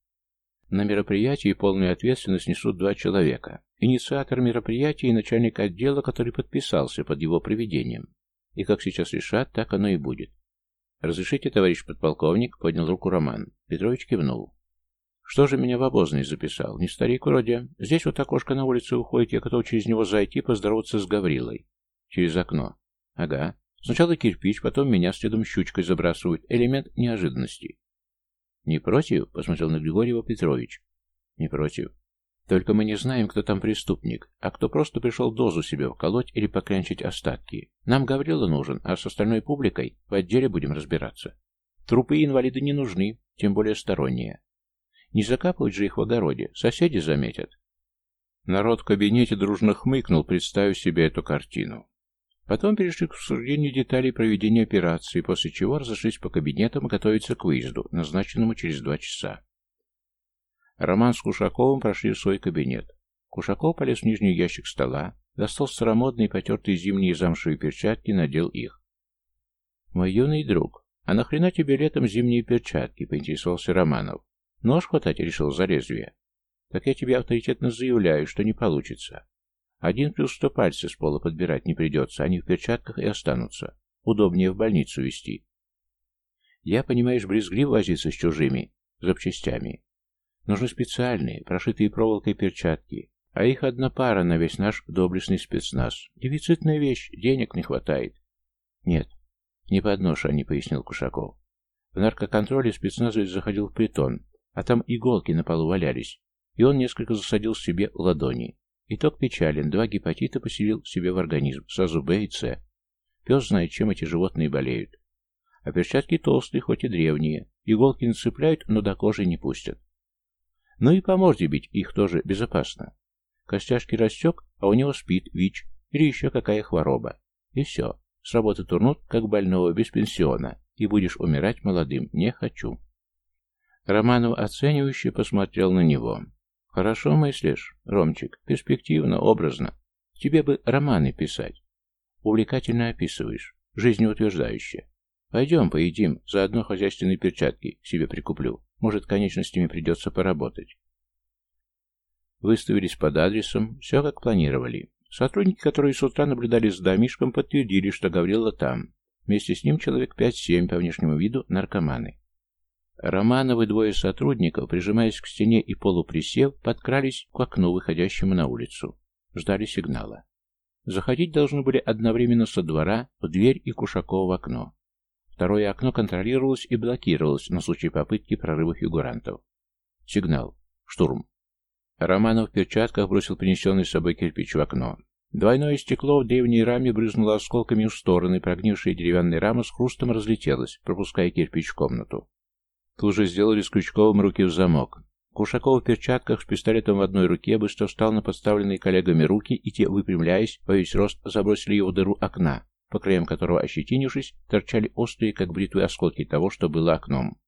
Speaker 1: На мероприятии полную ответственность несут два человека. Инициатор мероприятия и начальник отдела, который подписался под его проведением. И как сейчас решат, так оно и будет. «Разрешите, товарищ подполковник?» — поднял руку Роман. Петрович кивнул. «Что же меня в обозный записал? Не старик вроде. Здесь вот окошко на улице уходит, я готов через него зайти поздороваться с Гаврилой. Через окно. Ага. Сначала кирпич, потом меня следом щучкой забрасывают. Элемент неожиданности. «Не против?» — посмотрел на Григорьева Петрович. «Не против. Только мы не знаем, кто там преступник, а кто просто пришел дозу себе вколоть или покрянчить остатки. Нам Гаврила нужен, а с остальной публикой в отделе будем разбираться. Трупы и инвалиды не нужны, тем более сторонние. Не закапывать же их в огороде, соседи заметят». Народ в кабинете дружно хмыкнул, представив себе эту картину. Потом перешли к обсуждению деталей проведения операции, после чего разошлись по кабинетам готовиться к выезду, назначенному через два часа. Роман с Кушаковым прошли в свой кабинет. Кушаков полез в нижний ящик стола, достал старомодные потертые зимние замшевые перчатки, надел их. «Мой юный друг, а нахрена тебе летом зимние перчатки?» — поинтересовался Романов. «Нож хватать решил за лезвие?» «Так я тебе авторитетно заявляю, что не получится. Один плюс сто пальцев с пола подбирать не придется, они в перчатках и останутся. Удобнее в больницу везти. Я, понимаешь, брезгливо возиться с чужими запчастями. Нужны специальные, прошитые проволокой перчатки, а их одна пара на весь наш доблестный спецназ. Дефицитная вещь, денег не хватает. Нет, не подношу, не пояснил Кушаков. В наркоконтроле спецназовец заходил в притон, а там иголки на полу валялись, и он несколько засадил себе ладони. Итог печален. Два гепатита поселил себе в организм, сразу Б и С. Пес знает, чем эти животные болеют. А перчатки толстые, хоть и древние. Иголки нацепляют, но до кожи не пустят. Ну и по морде бить их тоже безопасно. Костяшки растек, а у него спит, ВИЧ или еще какая хвороба. И все. С работы турнут, как больного, без пенсиона. И будешь умирать молодым. Не хочу. Романов оценивающе посмотрел на него. Хорошо мыслишь, Ромчик, перспективно, образно. Тебе бы романы писать. Увлекательно описываешь, жизнеутверждающе. Пойдем, поедим, заодно хозяйственные перчатки себе прикуплю. Может, конечностями придется поработать. Выставились под адресом, все как планировали. Сотрудники, которые с утра наблюдали за домишком, подтвердили, что Гаврила там. Вместе с ним человек 5-7 по внешнему виду наркоманы. Романовы двое сотрудников, прижимаясь к стене и полуприсев, подкрались к окну, выходящему на улицу. Ждали сигнала. Заходить должны были одновременно со двора в дверь и Кушакова в окно. Второе окно контролировалось и блокировалось на случай попытки прорыва фигурантов. Сигнал. Штурм. Романов в перчатках бросил принесенный с собой кирпич в окно. Двойное стекло в древней раме брызнуло осколками в стороны, прогнившая деревянная рама с хрустом разлетелась, пропуская кирпич в комнату. Тут же сделали с Крючковым руки в замок. Кушаков в перчатках с пистолетом в одной руке быстро встал на подставленные коллегами руки, и те, выпрямляясь, во весь рост забросили его в дыру окна, по краям которого, ощетинившись, торчали острые, как бритвы, осколки того, что было окном.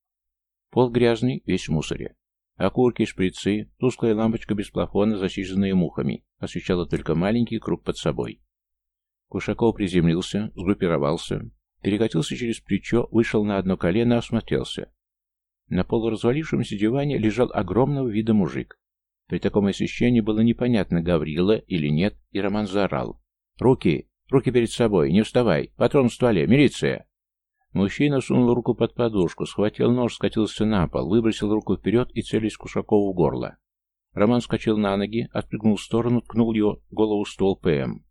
Speaker 1: Пол грязный, весь в мусоре. Окурки, шприцы, тусклая лампочка без плафона, засиженная мухами, освещала только маленький круг под собой. Кушаков приземлился, сгруппировался, перекатился через плечо, вышел на одно колено, осмотрелся. На полуразвалившемся диване лежал огромного вида мужик. При таком освещении было непонятно, Гаврила или нет, и Роман заорал. «Руки! Руки перед собой! Не вставай! Патрон в стволе! Милиция!» Мужчина сунул руку под подушку, схватил нож, скатился на пол, выбросил руку вперед и целясь Кушакову в горло. Роман скочил на ноги, отпрыгнул в сторону, ткнул его голову в ствол ПМ.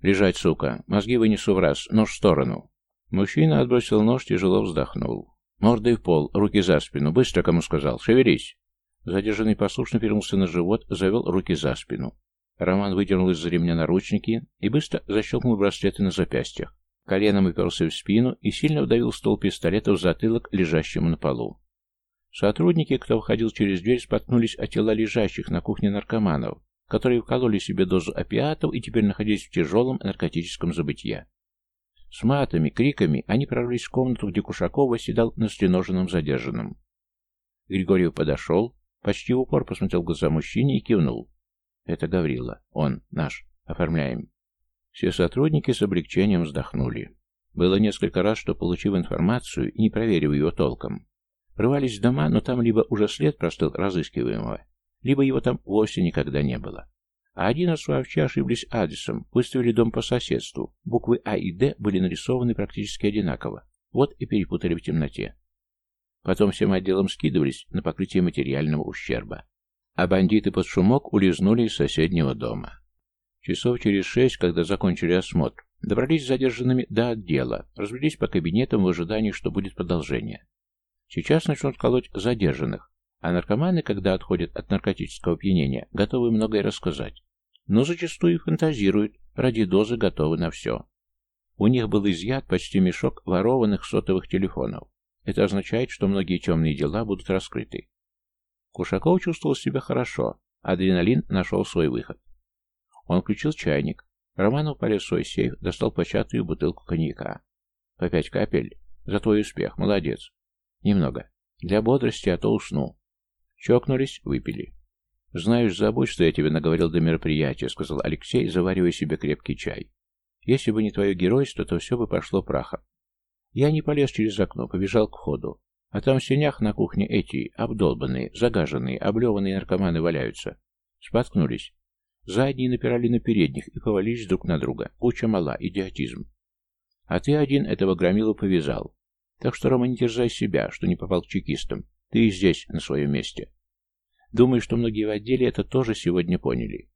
Speaker 1: «Лежать, сука! Мозги вынесу в раз, нож в сторону!» Мужчина отбросил нож, тяжело вздохнул. Мордой в пол, руки за спину. Быстро, кому сказал. Шевелись. Задержанный послушно перенулся на живот, завел руки за спину. Роман выдернул из-за ремня наручники и быстро защелкнул браслеты на запястьях. Коленом уперся в спину и сильно вдавил ствол пистолета в затылок, лежащему на полу. Сотрудники, кто входил через дверь, споткнулись о тела лежащих на кухне наркоманов, которые вкололи себе дозу опиатов и теперь находились в тяжелом наркотическом забытье. С матами, криками они прорвались в комнату, где Кушаков восседал на стреноженном задержанном. Григорьев подошел, почти в упор посмотрел глаза мужчине и кивнул. «Это Гаврила. Он. Наш. Оформляем». Все сотрудники с облегчением вздохнули. Было несколько раз, что, получив информацию и не проверив ее толком, рвались в дома, но там либо уже след простыл разыскиваемого, либо его там вовсе никогда не было. А один раз вообще ошиблись адресом, выставили дом по соседству. Буквы А и Д были нарисованы практически одинаково. Вот и перепутали в темноте. Потом всем отделом скидывались на покрытие материального ущерба. А бандиты под шумок улизнули из соседнего дома. Часов через шесть, когда закончили осмотр, добрались задержанными до отдела, разбрелись по кабинетам в ожидании, что будет продолжение. Сейчас начнут колоть задержанных, а наркоманы, когда отходят от наркотического опьянения, готовы многое рассказать но зачастую фантазируют, ради дозы готовы на все. У них был изъят почти мешок ворованных сотовых телефонов. Это означает, что многие темные дела будут раскрыты. Кушаков чувствовал себя хорошо, адреналин нашел свой выход. Он включил чайник. Романов полез в свой сейф, достал початую бутылку коньяка. По пять капель. За твой успех, молодец. Немного. Для бодрости, а то усну. Чокнулись, выпили. «Знаешь, забудь, что я тебе наговорил до мероприятия», — сказал Алексей, заваривая себе крепкий чай. «Если бы не твое геройство, то все бы пошло прахом. Я не полез через окно, побежал к входу. А там в сенях на кухне эти, обдолбанные, загаженные, облеванные наркоманы валяются. Споткнулись. Задние напирали на передних и повалились друг на друга. Куча мала, идиотизм. А ты один этого громилу повязал. Так что, Рома, не терзай себя, что не попал к чекистам. Ты и здесь, на своем месте. Думаю, что многие в отделе это тоже сегодня поняли.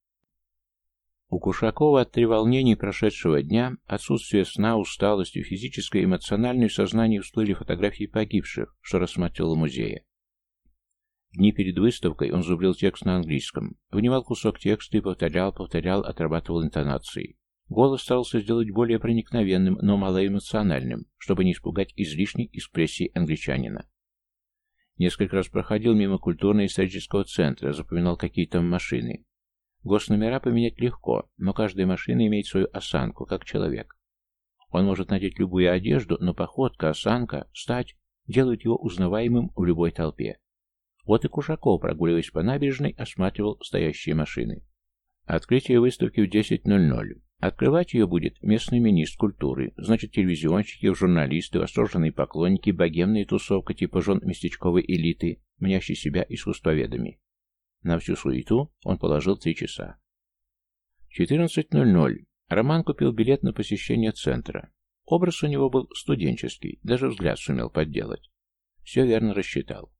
Speaker 1: У Кушакова от треволнений прошедшего дня, отсутствия сна, усталости, физической и эмоциональной в сознании всплыли фотографии погибших, что рассматривал в музее. Дни перед выставкой он зубрил текст на английском, внимал кусок текста и повторял, повторял, отрабатывал интонации. Голос старался сделать более проникновенным, но малоэмоциональным, чтобы не испугать излишней экспрессии англичанина. Несколько раз проходил мимо культурно-исторического центра, запоминал какие там машины. Госномера поменять легко, но каждая машина имеет свою осанку, как человек. Он может надеть любую одежду, но походка, осанка, стать делают его узнаваемым в любой толпе. Вот и Кушаков, прогуливаясь по набережной, осматривал стоящие машины. Открытие выставки в 10.00. Открывать ее будет местный министр культуры, значит телевизионщики, журналисты, восторженные поклонники, богемная тусовка типа жен местечковой элиты, мнящие себя искусствоведами. На всю суету он положил три часа. 14.00. Роман купил билет на посещение центра. Образ у него был студенческий, даже взгляд сумел подделать. Все верно рассчитал.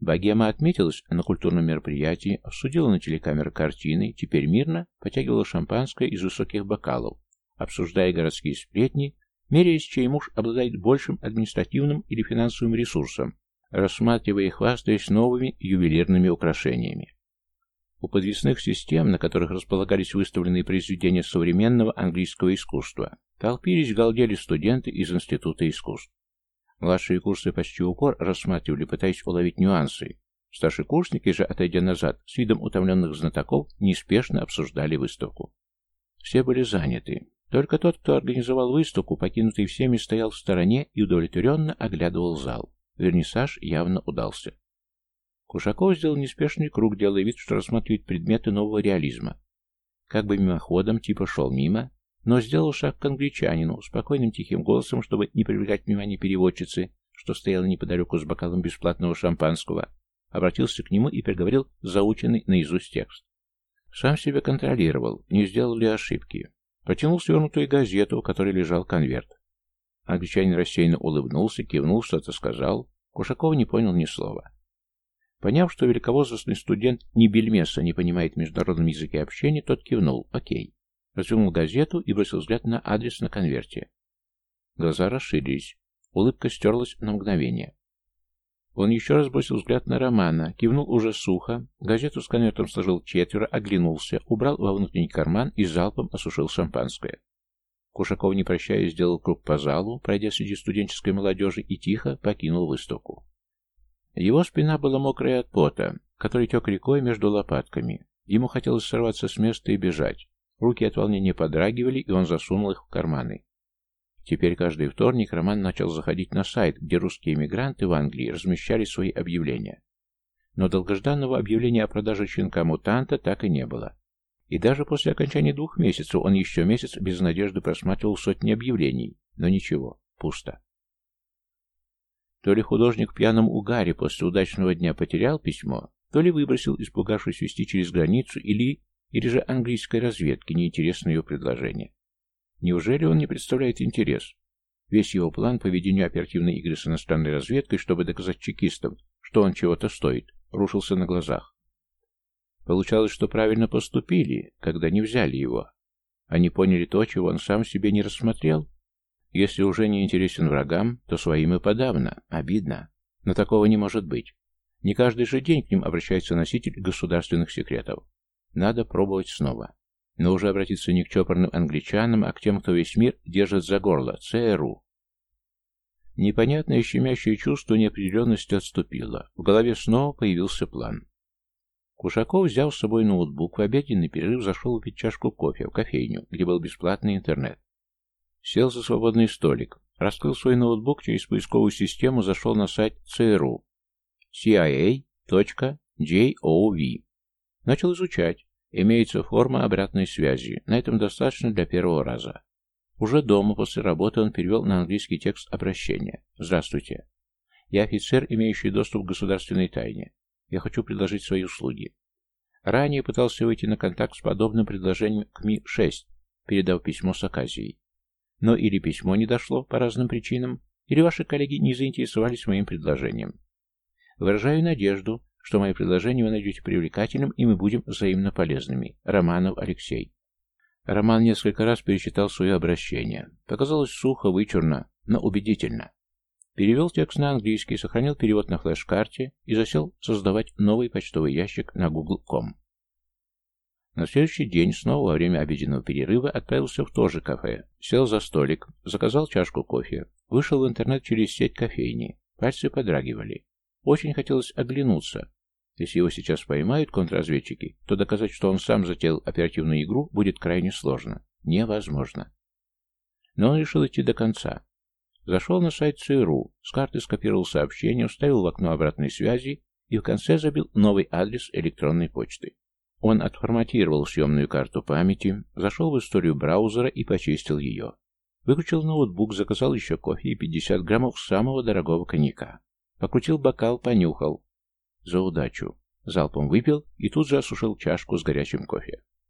Speaker 1: Богема отметилась на культурном мероприятии, обсудила на телекамеры картины, теперь мирно потягивала шампанское из высоких бокалов, обсуждая городские сплетни, меряясь, чей муж обладает большим административным или финансовым ресурсом, рассматривая и хвастаясь новыми ювелирными украшениями. У подвесных систем, на которых располагались выставленные произведения современного английского искусства, толпились, галдели студенты из Института искусств. Младшие курсы почти упор рассматривали, пытаясь уловить нюансы. Старшекурсники же, отойдя назад, с видом утомленных знатоков, неспешно обсуждали выставку. Все были заняты. Только тот, кто организовал выставку, покинутый всеми, стоял в стороне и удовлетворенно оглядывал зал. Вернисаж явно удался. Кушаков сделал неспешный круг, делая вид, что рассматривает предметы нового реализма. Как бы мимоходом, типа шел мимо, но сделал шаг к англичанину, спокойным тихим голосом, чтобы не привлекать внимание переводчицы, что стояла неподалеку с бокалом бесплатного шампанского, обратился к нему и переговорил заученный наизусть текст. Сам себя контролировал, не сделал ли ошибки. Протянул свернутую газету, в которой лежал конверт. Англичанин рассеянно улыбнулся, кивнул, что-то сказал. Кушаков не понял ни слова. Поняв, что великовозрастный студент ни бельмеса не понимает в международном языке общения, тот кивнул «Окей». Развернул газету и бросил взгляд на адрес на конверте. Глаза расширились. Улыбка стерлась на мгновение. Он еще раз бросил взгляд на Романа, кивнул уже сухо, газету с конвертом сложил четверо, оглянулся, убрал во внутренний карман и залпом осушил шампанское. Кушаков, не прощаясь, сделал круг по залу, пройдя среди студенческой молодежи и тихо покинул выставку. Его спина была мокрая от пота, который тек рекой между лопатками. Ему хотелось сорваться с места и бежать. Руки от волнения подрагивали, и он засунул их в карманы. Теперь каждый вторник Роман начал заходить на сайт, где русские эмигранты в Англии размещали свои объявления. Но долгожданного объявления о продаже щенка-мутанта так и не было. И даже после окончания двух месяцев он еще месяц без надежды просматривал сотни объявлений. Но ничего, пусто. То ли художник в пьяном угаре после удачного дня потерял письмо, то ли выбросил, испугавшись вести через границу, или, или же английской разведке неинтересно ее предложение. Неужели он не представляет интерес? Весь его план по ведению оперативной игры с иностранной разведкой, чтобы доказать чекистам, что он чего-то стоит, рушился на глазах. Получалось, что правильно поступили, когда не взяли его. Они поняли то, чего он сам себе не рассмотрел. Если уже не интересен врагам, то своим и подавно. Обидно. Но такого не может быть. Не каждый же день к ним обращается носитель государственных секретов. Надо пробовать снова но уже обратиться не к чопорным англичанам, а к тем, кто весь мир держит за горло, ЦРУ. Непонятное щемящее чувство неопределенности отступило. В голове снова появился план. Кушаков взял с собой ноутбук, в обеденный перерыв зашел выпить чашку кофе в кофейню, где был бесплатный интернет. Сел за свободный столик, раскрыл свой ноутбук через поисковую систему, зашел на сайт ЦРУ CIA.gov. Начал изучать. Имеется форма обратной связи. На этом достаточно для первого раза. Уже дома после работы он перевел на английский текст обращения. «Здравствуйте. Я офицер, имеющий доступ к государственной тайне. Я хочу предложить свои услуги. Ранее пытался выйти на контакт с подобным предложением к Ми-6, передав письмо с оказией. Но или письмо не дошло по разным причинам, или ваши коллеги не заинтересовались моим предложением. Выражаю надежду, что мое предложение вы найдете привлекательным, и мы будем взаимно полезными. Романов Алексей. Роман несколько раз перечитал свое обращение. Показалось сухо, вычурно, но убедительно. Перевел текст на английский, сохранил перевод на флеш-карте и засел создавать новый почтовый ящик на google.com. На следующий день, снова во время обеденного перерыва, отправился в то же кафе, сел за столик, заказал чашку кофе, вышел в интернет через сеть кофейни. Пальцы подрагивали. Очень хотелось оглянуться, если его сейчас поймают контрразведчики, то доказать, что он сам затеял оперативную игру, будет крайне сложно. Невозможно. Но он решил идти до конца. Зашел на сайт ЦРУ, с карты скопировал сообщение, вставил в окно обратной связи и в конце забил новый адрес электронной почты. Он отформатировал съемную карту памяти, зашел в историю браузера и почистил ее. Выключил ноутбук, заказал еще кофе и 50 граммов самого дорогого коньяка. Покрутил бокал, понюхал. За удачу. Залпом выпил и тут же осушил чашку с горячим кофе.